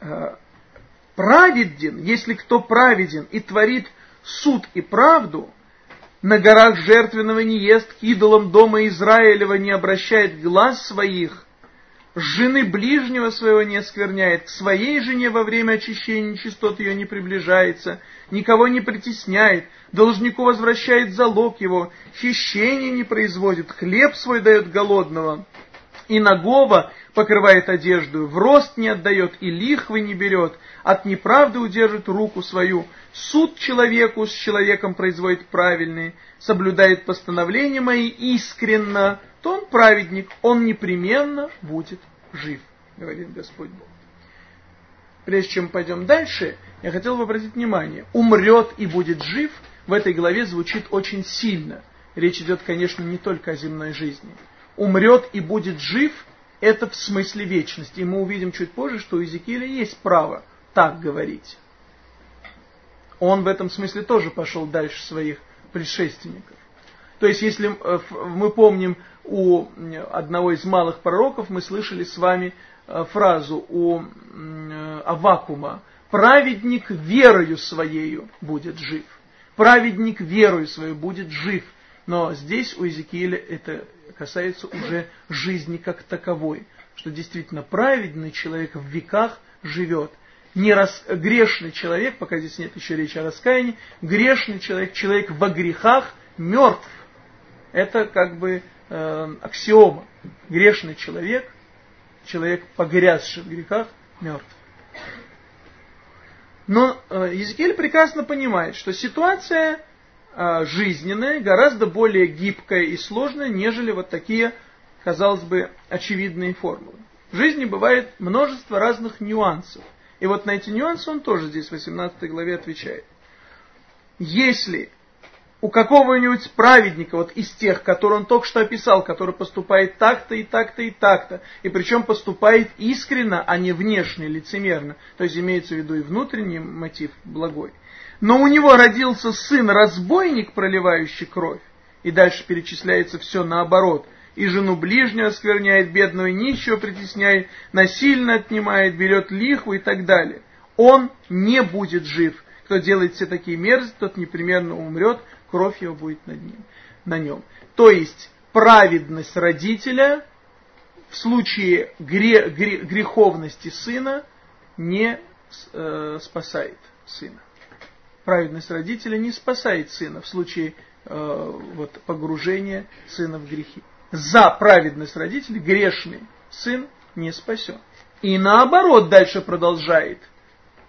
S1: Э, праведен, если кто праведен и творит суд и правду, на горах жертвенного не ест, к идолам дома Израилева не обращает глаз своих, жены ближнего своего не оскверняет, к своей жене во время очищения нечистот ее не приближается, никого не притесняет, должнику возвращает залог его, хищение не производит, хлеб свой дает голодного, и нагого покрывает одежду, в рост не отдает и лихвы не берет, от неправды удержит руку свою, суд человеку с человеком производит правильный, соблюдает постановления мои искренно, то он праведник, он непременно будет жив, говорит Господь Бог. прежде чем пойдем дальше, я хотел бы обратить внимание, умрет и будет жив в этой главе звучит очень сильно. Речь идет, конечно, не только о земной жизни. Умрет и будет жив – это в смысле вечности. И мы увидим чуть позже, что у Иезекииля есть право так говорить. Он в этом смысле тоже пошел дальше своих предшественников. То есть, если э, мы помним у одного из малых пророков, мы слышали с вами э, фразу у Авакума «Праведник верою своею будет жив». Праведник верою своей будет жив. Но здесь у Иезекииля это касается уже жизни как таковой. Что действительно праведный человек в веках живет. Не рас... грешный человек, пока здесь нет еще речи о раскаянии, грешный человек, человек во грехах мертв. Это как бы э, аксиома. Грешный человек, человек погрязший в грехах, мертв. Но э, прекрасно понимает, что ситуация э, жизненная гораздо более гибкая и сложная, нежели вот такие, казалось бы, очевидные формулы. В жизни бывает множество разных нюансов. И вот на эти нюансы он тоже здесь в 18 главе отвечает. Если у какого-нибудь праведника, вот из тех, которые он только что описал, который поступает так-то и так-то и так-то, и причем поступает искренно, а не внешне, лицемерно, то есть имеется в виду и внутренний мотив благой. Но у него родился сын-разбойник, проливающий кровь, и дальше перечисляется все наоборот, и жену ближнего оскверняет, бедного нищего притесняет, насильно отнимает, берет лихву и так далее. Он не будет жив. Кто делает все такие мерзости, тот непременно умрет, кровь его будет над ним, на нем. То есть праведность родителя в случае гре, гре, греховности сына не э, спасает сына. Праведность родителя не спасает сына в случае э, вот, погружения сына в грехи. За праведность родителей грешный сын не спасен. И наоборот дальше продолжает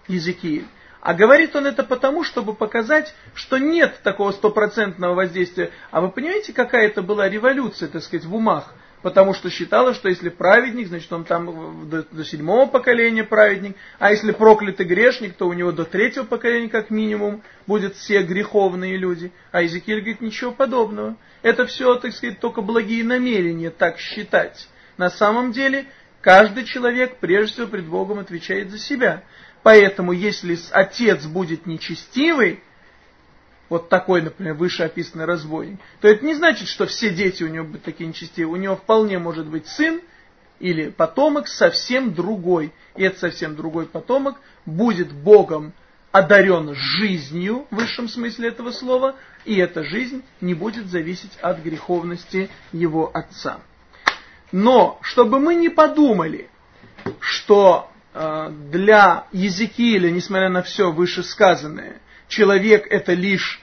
S1: Языкииль. А говорит он это потому, чтобы показать, что нет такого стопроцентного воздействия. А вы понимаете, какая это была революция, так сказать, в умах? Потому что считалось, что если праведник, значит он там до, до седьмого поколения праведник, а если проклятый грешник, то у него до третьего поколения как минимум будут все греховные люди. А Иезекииль говорит, ничего подобного. Это все, так сказать, только благие намерения так считать. На самом деле, каждый человек прежде всего пред Богом отвечает за себя. Поэтому, если отец будет нечестивый, вот такой, например, вышеописанный разбойник, то это не значит, что все дети у него будут такие нечестивые. У него вполне может быть сын или потомок совсем другой. И этот совсем другой потомок будет Богом одарен жизнью, в высшем смысле этого слова, и эта жизнь не будет зависеть от греховности его отца. Но, чтобы мы не подумали, что для Езекииля, несмотря на все вышесказанное, человек это лишь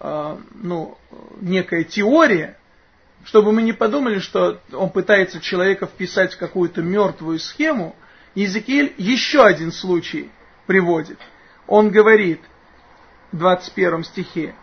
S1: э, ну, некая теория, чтобы мы не подумали, что он пытается человека вписать в какую-то мертвую схему, Езекииль еще один случай приводит. Он говорит в 21 стихе,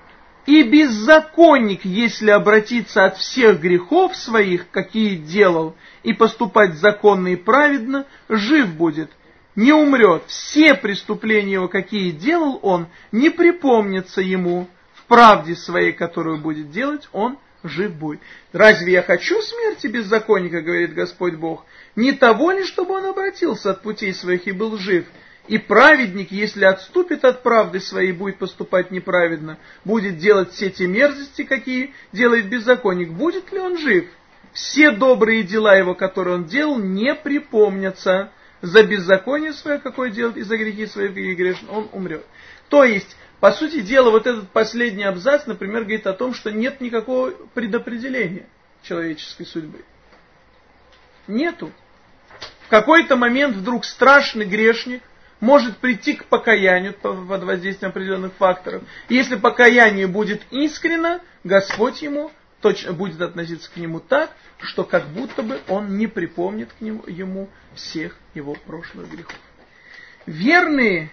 S1: «И беззаконник, если обратиться от всех грехов своих, какие делал, и поступать законно и праведно, жив будет, не умрет. Все преступления его, какие делал он, не припомнятся ему в правде своей, которую будет делать, он жив будет. Разве я хочу смерти беззаконника, говорит Господь Бог? Не того ли, чтобы он обратился от путей своих и был жив? И праведник, если отступит от правды своей, будет поступать неправедно, будет делать все те мерзости, какие делает беззаконник, будет ли он жив? Все добрые дела его, которые он делал, не припомнятся за беззаконие свое, какое делает, и за грехи свои и грешен, он умрет. То есть, по сути дела, вот этот последний абзац, например, говорит о том, что нет никакого предопределения человеческой судьбы. Нету. В какой-то момент вдруг страшный грешник может прийти к покаянию под воздействием определенных факторов. И если покаяние будет искренно, Господь ему точно будет относиться к нему так, что как будто бы он не припомнит к нему, ему всех его прошлых грехов. Верные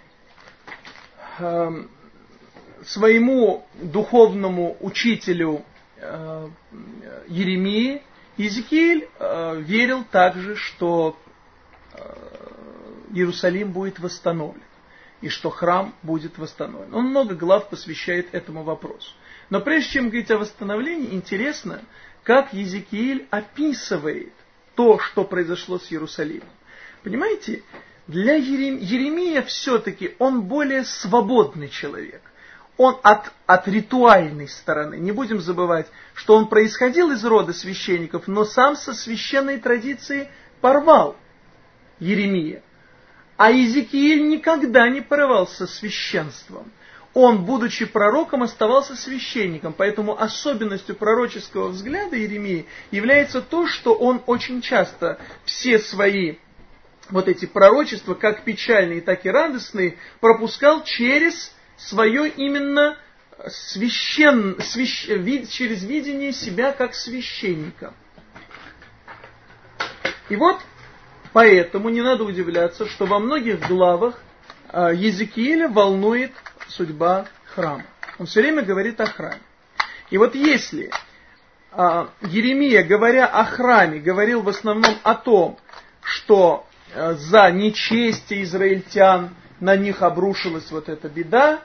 S1: э, своему духовному учителю э, Еремии, Иезекииль э, верил также, что э, Иерусалим будет восстановлен и что храм будет восстановлен. Он много глав посвящает этому вопросу. Но прежде чем говорить о восстановлении, интересно, как Езекииль описывает то, что произошло с Иерусалимом. Понимаете, для Еремия все-таки он более свободный человек. Он от, от ритуальной стороны. Не будем забывать, что он происходил из рода священников, но сам со священной традиции порвал Еремия. А Иезекииль никогда не порывался священством. Он, будучи пророком, оставался священником. Поэтому особенностью пророческого взгляда Иеремии является то, что он очень часто все свои вот эти пророчества, как печальные, так и радостные, пропускал через свое именно священ, свящ, вид, через видение себя как священника. И вот поэтому не надо удивляться, что во многих главах э, Езекииля волнует судьба храма. Он все время говорит о храме. И вот если э, Еремия, говоря о храме, говорил в основном о том, что э, за нечестие израильтян на них обрушилась вот эта беда,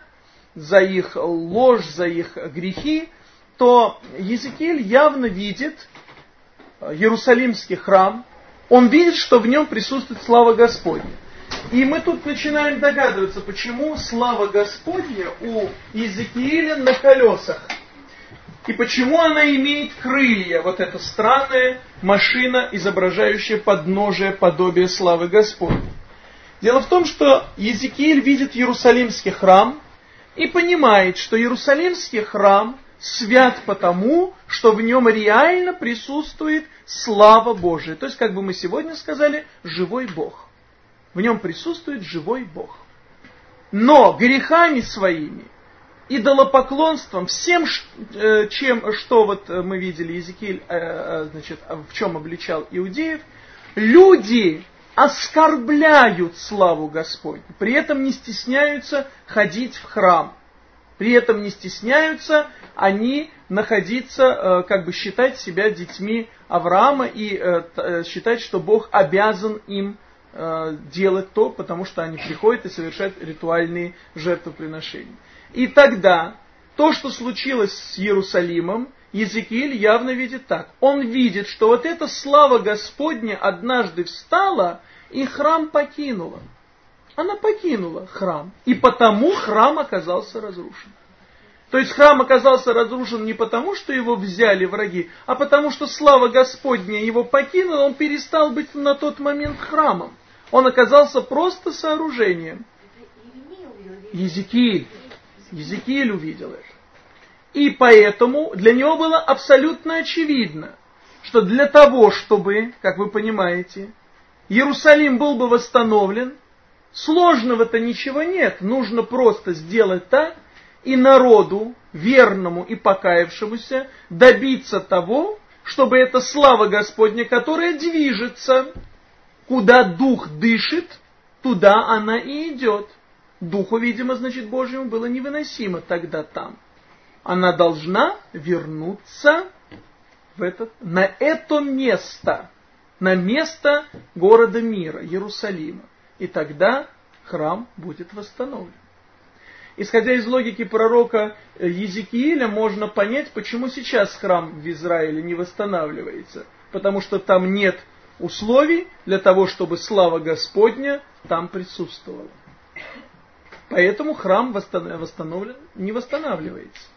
S1: за их ложь, за их грехи, то Езекииль явно видит Иерусалимский храм, он видит, что в нем присутствует слава Господня. И мы тут начинаем догадываться, почему слава Господня у Иезекииля на колесах. И почему она имеет крылья, вот эта странная машина, изображающая подножие подобие славы Господней. Дело в том, что Езекииль видит Иерусалимский храм, и понимает, что Иерусалимский храм свят потому, что в нем реально присутствует слава Божия. То есть, как бы мы сегодня сказали, живой Бог. В нем присутствует живой Бог. Но грехами своими, идолопоклонством, всем, э, чем, что вот мы видели, Иезекииль, э, э, значит, в чем обличал иудеев, люди оскорбляют славу Господню, при этом не стесняются ходить в храм, при этом не стесняются они находиться, э, как бы считать себя детьми Авраама и э, э, считать, что Бог обязан им делать то, потому что они приходят и совершают ритуальные жертвоприношения. И тогда то, что случилось с Иерусалимом, Езекииль явно видит так. Он видит, что вот эта слава Господня однажды встала и храм покинула. Она покинула храм, и потому храм оказался разрушен. То есть храм оказался разрушен не потому, что его взяли враги, а потому что слава Господня его покинула, он перестал быть на тот момент храмом. Он оказался просто сооружением. Езекииль. Езекииль увидел это. И поэтому для него было абсолютно очевидно, что для того, чтобы, как вы понимаете, Иерусалим был бы восстановлен, сложного-то ничего нет. Нужно просто сделать так, и народу, верному и покаявшемуся, добиться того, чтобы эта слава Господня, которая движется, куда дух дышит, туда она и идет. Духу, видимо, значит, Божьему было невыносимо тогда там. Она должна вернуться в этот, на это место на место города мира, Иерусалима. И тогда храм будет восстановлен. Исходя из логики пророка Езекииля, можно понять, почему сейчас храм в Израиле не восстанавливается. Потому что там нет условий для того, чтобы слава Господня там присутствовала. Поэтому храм восстановлен, не восстанавливается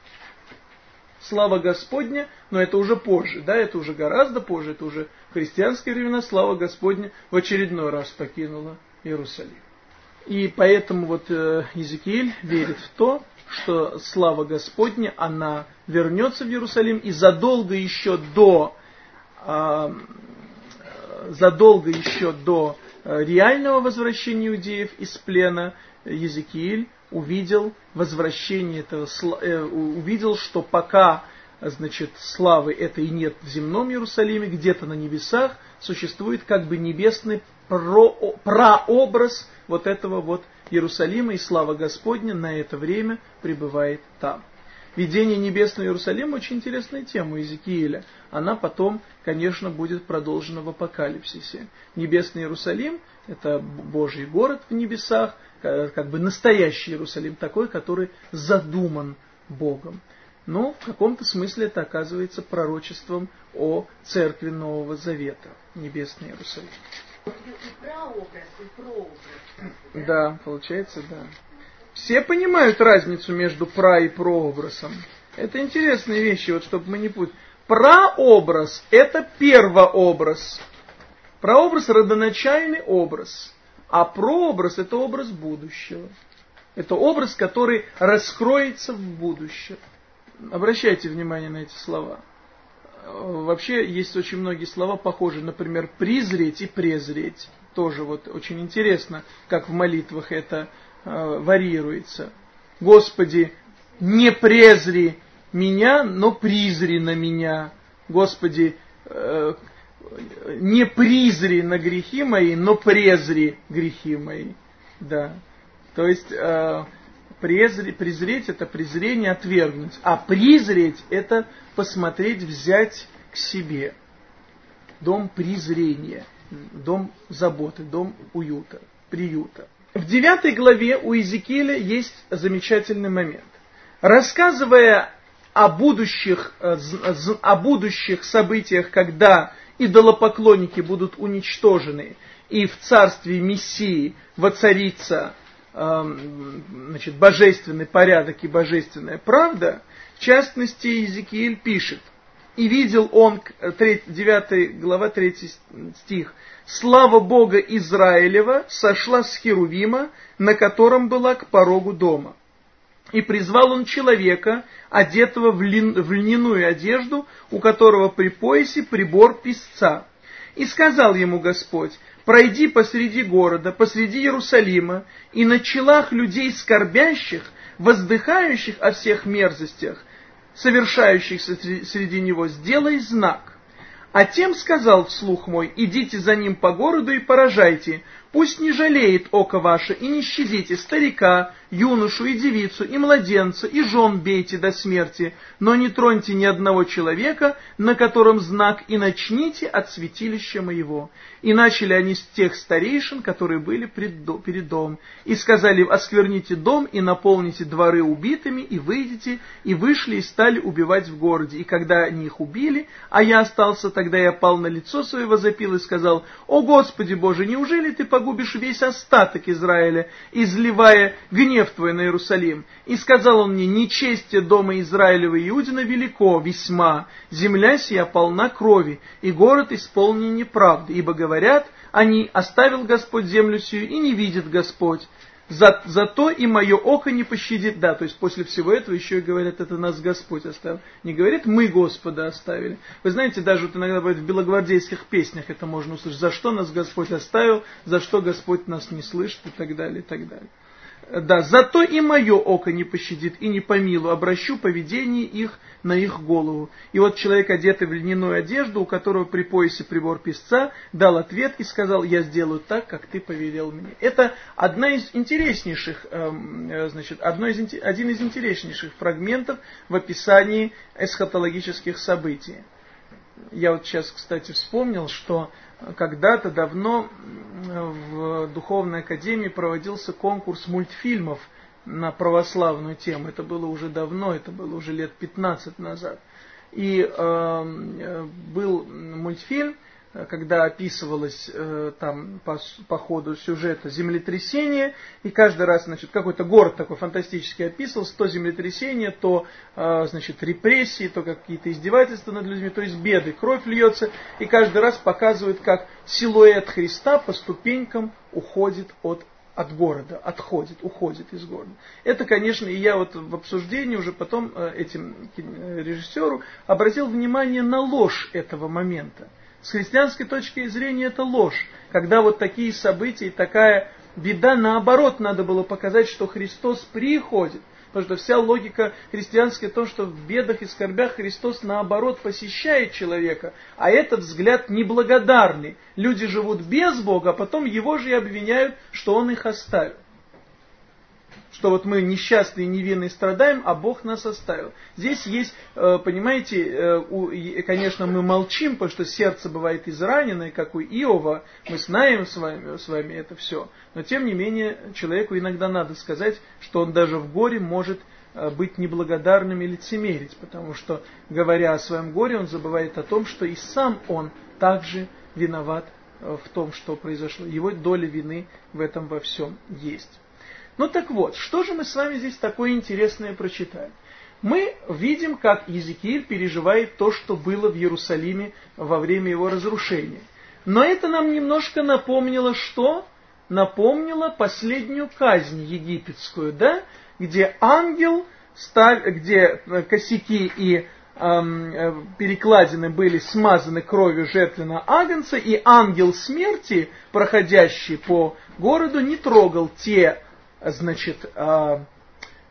S1: слава Господня, но это уже позже, да, это уже гораздо позже, это уже христианские времена, слава Господня в очередной раз покинула Иерусалим. И поэтому вот э, Иезекииль верит в то, что слава Господня, она вернется в Иерусалим, и задолго еще до, э, задолго еще до э, реального возвращения иудеев из плена, Езекииль увидел возвращение этого, э, увидел, что пока значит, славы этой нет в земном Иерусалиме, где-то на небесах существует как бы небесный прообраз вот этого вот Иерусалима, и слава Господня на это время пребывает там. видение Небесного Иерусалима очень интересная тема Иезекииля. Она потом, конечно, будет продолжена в Апокалипсисе. Небесный Иерусалим – это Божий город в небесах, как бы настоящий Иерусалим, такой, который задуман Богом. Но в каком-то смысле это оказывается пророчеством о церкви Нового Завета, Небесный Иерусалим. Да, получается, да. Все понимают разницу между пра и прообразом. Это интересные вещи, вот чтобы мы не путали. Прообраз – это первообраз. Прообраз – родоначальный образ. А прообраз – это образ будущего. Это образ, который раскроется в будущем. Обращайте внимание на эти слова. Вообще есть очень многие слова похожие, например, «призреть» и «презреть». Тоже вот очень интересно, как в молитвах это э, варьируется. Господи, не презри меня, но призри на меня. Господи, э, не призри на грехи мои, но презри грехи мои. Да. То есть э, презри, презреть это презрение отвергнуть, а призреть это посмотреть, взять к себе. Дом презрения, дом заботы, дом уюта, приюта. В девятой главе у Иезекииля есть замечательный момент. Рассказывая о будущих, э, о будущих событиях, когда идолопоклонники будут уничтожены, и в царстве Мессии воцарится значит, божественный порядок и божественная правда, в частности, Иезекииль пишет, «И видел он, 3, 9 глава 3 стих, «Слава Бога Израилева сошла с Херувима, на котором была к порогу дома. И призвал он человека, одетого в, лин, в льняную одежду, у которого при поясе прибор писца. И сказал ему Господь, пройди посреди города, посреди Иерусалима, и на челах людей скорбящих, воздыхающих о всех мерзостях, совершающихся среди него, сделай знак. А тем сказал вслух мой, идите за ним по городу и поражайте, Пусть не жалеет око ваше, и не щадите старика, юношу и девицу, и младенца, и жен бейте до смерти, но не троньте ни одного человека, на котором знак, и начните от святилища моего. И начали они с тех старейшин, которые были пред, перед дом, и сказали, оскверните дом, и наполните дворы убитыми, и выйдите, и вышли, и стали убивать в городе. И когда они их убили, а я остался, тогда я пал на лицо свое, возопил и сказал, «О Господи Боже, неужели ты погубишь весь остаток Израиля, изливая гнев твой на Иерусалим. И сказал он мне, нечестие дома Израилева Иудина велико, весьма, земля сия полна крови, и город исполнен неправды, ибо говорят, они оставил Господь землю сию, и не видит Господь. За, зато и мое око не пощадит. Да, то есть после всего этого еще и говорят, это нас Господь оставил. Не говорит, мы Господа оставили. Вы знаете, даже вот иногда бывает в белогвардейских песнях это можно услышать. За что нас Господь оставил, за что Господь нас не слышит и так далее, и так далее. Да, зато и мое око не пощадит и не помилу, обращу поведение их на их голову. И вот человек, одетый в льняную одежду, у которого при поясе прибор песца, дал ответ и сказал, я сделаю так, как ты повелел мне. Это одна из интереснейших, эм, э, значит, одно из, один из интереснейших фрагментов в описании эсхатологических событий. Я вот сейчас, кстати, вспомнил, что когда-то давно в Духовной Академии проводился конкурс мультфильмов на православную тему. Это было уже давно, это было уже лет 15 назад. И э, был мультфильм, когда описывалось э, там по, по ходу сюжета землетрясение, и каждый раз, значит, какой-то город такой фантастический описывался, то землетрясение, то, э, значит, репрессии, то какие-то издевательства над людьми, то есть беды, кровь льется, и каждый раз показывает, как силуэт Христа по ступенькам уходит от от города, отходит, уходит из города. Это, конечно, и я вот в обсуждении уже потом э, этим режиссеру обратил внимание на ложь этого момента. С христианской точки зрения это ложь. Когда вот такие события и такая беда, наоборот, надо было показать, что Христос приходит. Потому что вся логика христианская в том, что в бедах и скорбях Христос наоборот посещает человека. А это взгляд неблагодарный. Люди живут без Бога, а потом его же и обвиняют, что Он их оставил. Что вот мы несчастные, невинные страдаем, а Бог нас оставил. Здесь есть, э, понимаете, э, конечно, мы молчим, потому что сердце бывает израненное, как у Иова, мы знаем с вами, с вами это все. Но тем не менее, человеку иногда надо сказать, что он даже в горе может э, быть неблагодарным и лицемерить, потому что, говоря о своем горе, он забывает о том, что и сам он также виноват в том, что произошло. Его доля вины в этом во всем есть. Ну так вот, что же мы с вами здесь такое интересное прочитаем? Мы видим, как Езекииль переживает то, что было в Иерусалиме во время его разрушения. Но это нам немножко напомнило что? Напомнило последнюю казнь египетскую, да? Где ангел, где косяки и эм, э, перекладины были смазаны кровью жертвенного агнца, и ангел смерти, проходящий по городу, не трогал те значит, а,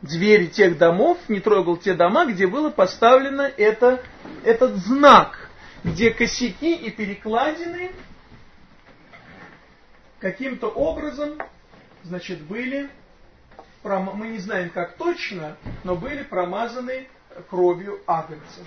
S1: двери тех домов, не трогал те дома, где было поставлено это, этот знак, где косяки и перекладины каким-то образом, значит, были, мы не знаем как точно, но были промазаны кровью агнца.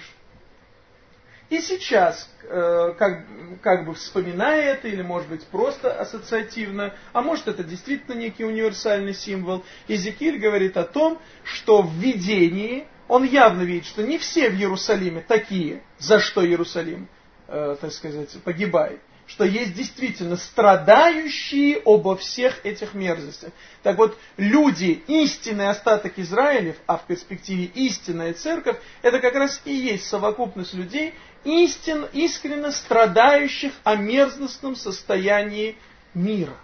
S1: И сейчас, э, как, как бы вспоминая это, или может быть просто ассоциативно, а может это действительно некий универсальный символ, Иезекииль говорит о том, что в видении он явно видит, что не все в Иерусалиме такие, за что Иерусалим, э, так сказать, погибает что есть действительно страдающие обо всех этих мерзостях. Так вот, люди, истинный остаток Израилев, а в перспективе истинная церковь, это как раз и есть совокупность людей, истин, искренне страдающих о мерзностном состоянии мира.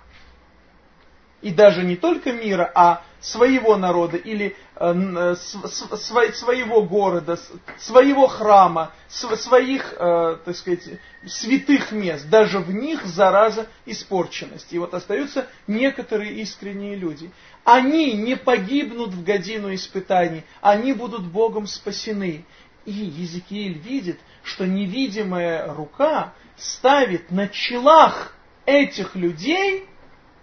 S1: И даже не только мира, а своего народа или своего города, своего храма, своих, э, так сказать, святых мест. Даже в них зараза испорченности. И вот остаются некоторые искренние люди. Они не погибнут в годину испытаний, они будут Богом спасены. И Езекииль видит, что невидимая рука ставит на челах этих людей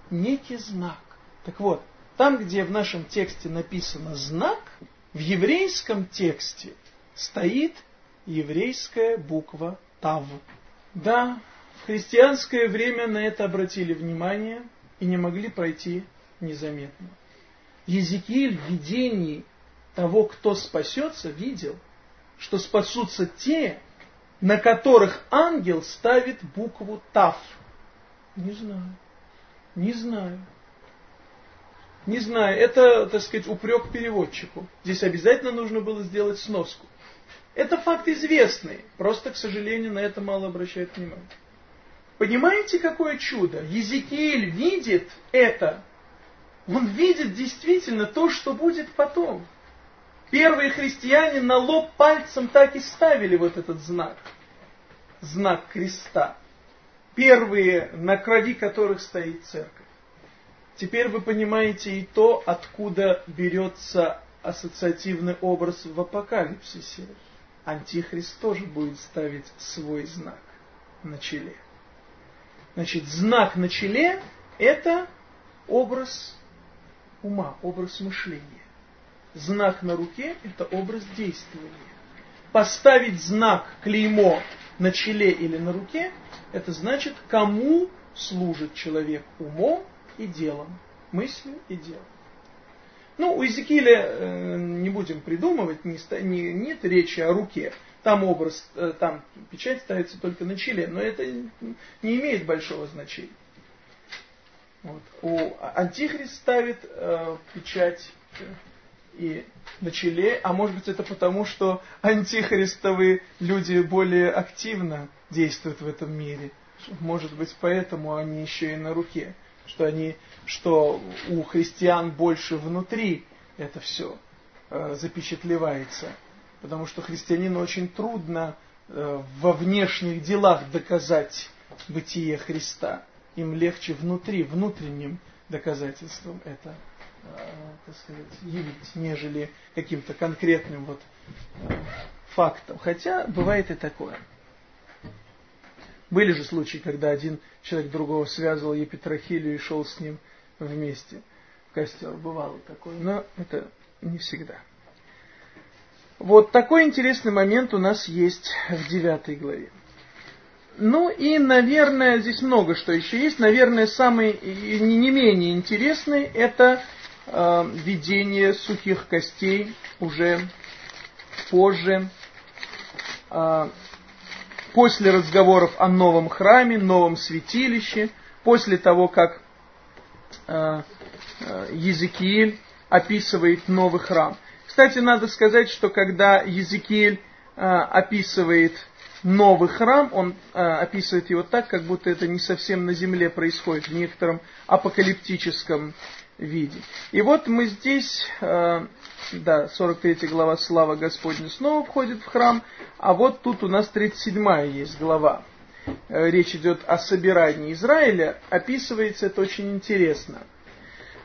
S1: некий знак. Так вот, там, где в нашем тексте написано знак, в еврейском тексте стоит еврейская буква Тав. Да, в христианское время на это обратили внимание и не могли пройти незаметно. Езекииль в видении того, кто спасется, видел, что спасутся те, на которых ангел ставит букву Тав. Не знаю. Не знаю. Не знаю. Это, так сказать, упрек переводчику. Здесь обязательно нужно было сделать сноску. Это факт известный. Просто, к сожалению, на это мало обращают внимание. Понимаете, какое чудо? Езекииль видит это. Он видит действительно то, что будет потом. Первые христиане на лоб пальцем так и ставили вот этот знак. Знак креста. Первые, на крови которых стоит церковь. Теперь вы понимаете и то, откуда берется ассоциативный образ в апокалипсисе. Антихрист тоже будет ставить свой знак на челе. Значит, знак на челе – это образ ума, образ мышления. Знак на руке – это образ действия. Поставить знак, клеймо на челе или на руке – это значит, кому служит человек умом и делом, мыслью и делом. Ну, у Иезекииля э, не будем придумывать, не, не, нет речи о руке. Там образ, э, там печать ставится только на челе, но это не имеет большого значения. Вот. У Антихрист ставит э, печать и на челе, а может быть это потому, что антихристовые люди более активно действуют в этом мире. Может быть поэтому они еще и на руке, что они, что у христиан больше внутри это все э, запечатлевается. Потому что христианину очень трудно э, во внешних делах доказать бытие Христа. Им легче внутри, внутренним доказательством это Э, так сказать, явить, нежели каким-то конкретным вот э, фактом. Хотя бывает и такое. Были же случаи, когда один человек другого связывал епитрахилию и шел с ним вместе. костер, бывало такое, но это не всегда. Вот такой интересный момент у нас есть в девятой главе. Ну и, наверное, здесь много что еще есть. Наверное, самый не менее интересный это э, видение сухих костей уже позже, э, после разговоров о новом храме, новом святилище, после того, как э, э, Езекииль описывает новый храм. Кстати, надо сказать, что когда Езекииль э, описывает новый храм, он описывает его так, как будто это не совсем на земле происходит, в некотором апокалиптическом виде. И вот мы здесь, э, да, 43 глава «Слава Господня» снова входит в храм, а вот тут у нас 37 есть глава. Э, речь идет о собирании Израиля, описывается это очень интересно –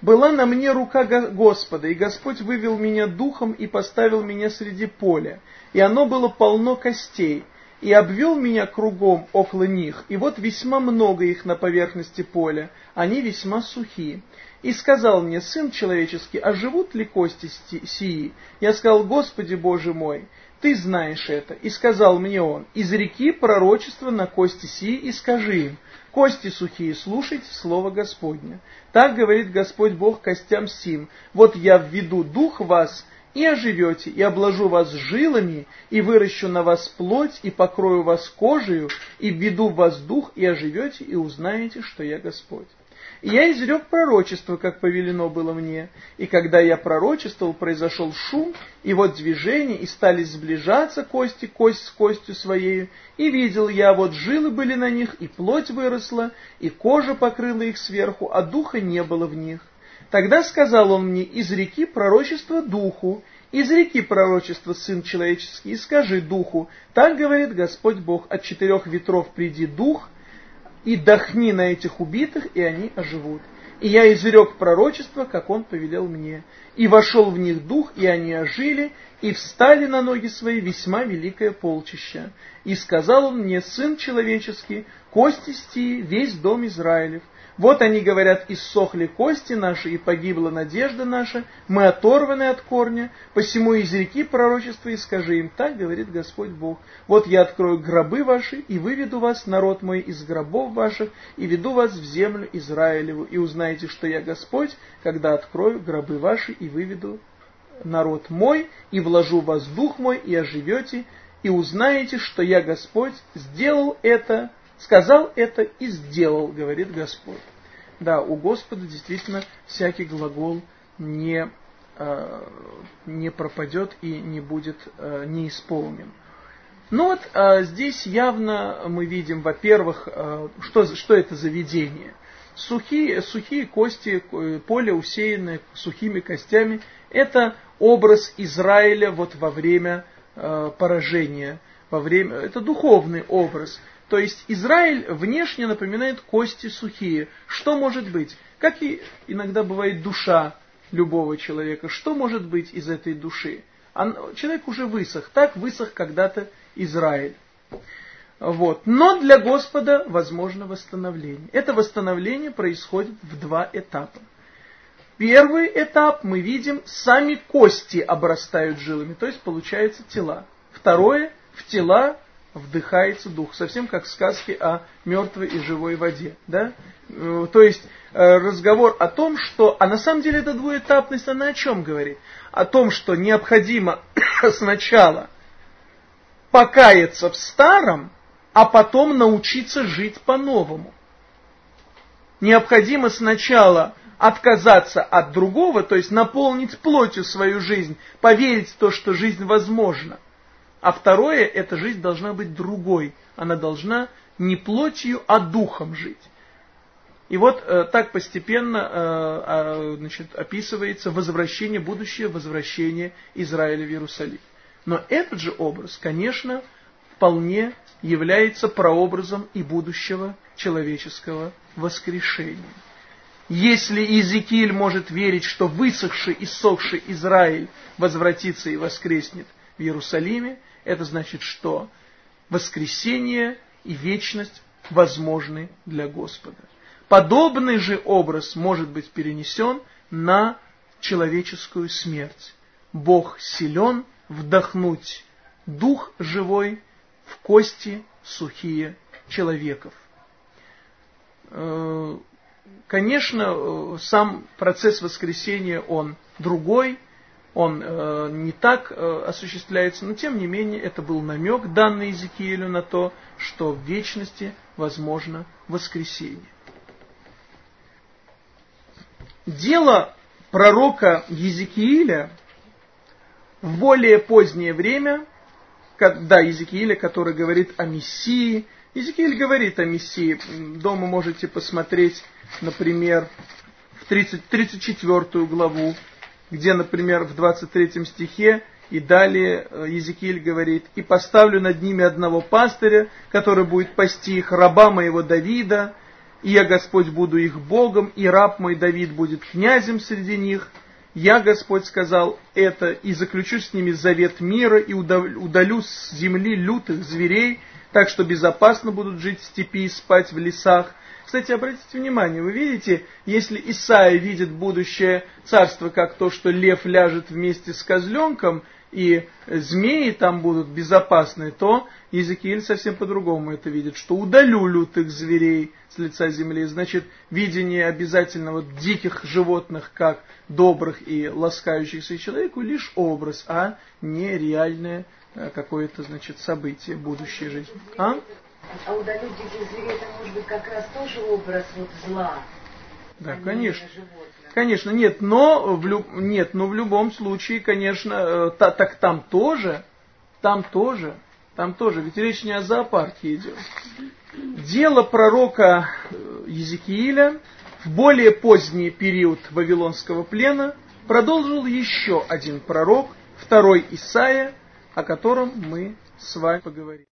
S1: была на мне рука Господа, и Господь вывел меня духом и поставил меня среди поля, и оно было полно костей, и обвел меня кругом около них, и вот весьма много их на поверхности поля, они весьма сухие. И сказал мне, сын человеческий, а живут ли кости сии? Я сказал, Господи Боже мой, ты знаешь это. И сказал мне он, из реки пророчество на кости сии, и скажи им, Кости сухие, слушайте слово Господне. Так говорит Господь Бог костям сим. Вот я введу дух вас, и оживете, и обложу вас жилами, и выращу на вас плоть, и покрою вас кожею, и введу в вас дух, и оживете, и узнаете, что я Господь. И я изрек пророчество, как повелено было мне. И когда я пророчествовал, произошел шум, и вот движение, и стали сближаться кости, кость с костью своей. И видел я, вот жилы были на них, и плоть выросла, и кожа покрыла их сверху, а духа не было в них. Тогда сказал он мне, из реки пророчество духу, из реки пророчество сын человеческий, и скажи духу, так говорит Господь Бог, от четырех ветров приди дух, и дохни на этих убитых, и они оживут. И я изрек пророчество, как он повелел мне. И вошел в них дух, и они ожили, и встали на ноги свои весьма великое полчище. И сказал он мне, сын человеческий, кости сти весь дом Израилев, вот они говорят, иссохли кости наши, и погибла надежда наша, мы оторваны от корня, посему из реки пророчества и скажи им, так говорит Господь Бог. Вот я открою гробы ваши, и выведу вас, народ мой, из гробов ваших, и веду вас в землю Израилеву, и узнаете, что я Господь, когда открою гробы ваши, и выведу народ мой, и вложу в вас дух мой, и оживете, и узнаете, что я Господь, сделал это, сказал это и сделал, говорит Господь. Да, у Господа действительно всякий глагол не, э, не пропадет и не будет э, неисполнен. Ну вот э, здесь явно мы видим, во-первых, что, что это за видение. Сухие, сухие кости, поле усеянное сухими костями, это образ Израиля вот во время поражения, во время, это духовный образ. То есть Израиль внешне напоминает кости сухие. Что может быть? Как и иногда бывает душа любого человека. Что может быть из этой души? Человек уже высох. Так высох когда-то Израиль. Вот. Но для Господа возможно восстановление. Это восстановление происходит в два этапа. Первый этап мы видим, сами кости обрастают жилами, то есть получаются тела. Второе, в тела вдыхается дух, совсем как в сказке о мертвой и живой воде. Да? Э, то есть э, разговор о том, что... А на самом деле эта двуэтапность, она о чем говорит? О том, что необходимо сначала покаяться в старом, а потом научиться жить по-новому. Необходимо сначала отказаться от другого, то есть наполнить плотью свою жизнь, поверить в то, что жизнь возможна – а второе, эта жизнь должна быть другой. Она должна не плотью, а духом жить. И вот э, так постепенно э, э, значит, описывается возвращение, будущее возвращение Израиля в Иерусалим. Но этот же образ, конечно, вполне является прообразом и будущего человеческого воскрешения. Если Иезекииль может верить, что высохший и сохший Израиль возвратится и воскреснет в Иерусалиме, это значит что? Воскресение и вечность возможны для Господа. Подобный же образ может быть перенесен на человеческую смерть. Бог силен вдохнуть дух живой в кости сухие человеков. Э, конечно, э, сам процесс воскресения, он другой, он э, не так осуществляется, но тем не менее это был намек, данный Иезекиилю, на то, что в вечности возможно воскресение. Дело пророка Езекииля в более позднее время, да, Езекииля, который говорит о Мессии, Езекииль говорит о Мессии. Дома можете посмотреть, например, в 30, 34 главу, где, например, в 23 стихе и далее э, Езекииль говорит, «И поставлю над ними одного пастыря, который будет пасти их, раба моего Давида, и я, Господь, буду их Богом, и раб мой Давид будет князем среди них. Я, Господь, сказал это, и заключу с ними завет мира, и удалю с земли лютых зверей, так что безопасно будут жить в степи и спать в лесах. Кстати, обратите внимание, вы видите, если Исаия видит будущее царство как то, что лев ляжет вместе с козленком, и змеи там будут безопасны, то Езекииль совсем по-другому это видит, что удалю лютых зверей с лица земли. Значит, видение обязательно вот диких животных, как добрых и ласкающихся человеку, лишь образ, а не реальное э, какое-то, значит, событие будущей жизни.
S2: А? А удалю диких зверей, это может быть как раз тоже образ вот зла.
S1: Да, конечно. Конечно, нет, но в, люб... нет, но в любом случае, конечно, э, та, так там тоже, там тоже, там тоже, ведь речь не о зоопарке идет. Дело пророка э, Езекииля в более поздний период Вавилонского плена продолжил еще один пророк, второй Исаия, о котором мы с вами поговорим.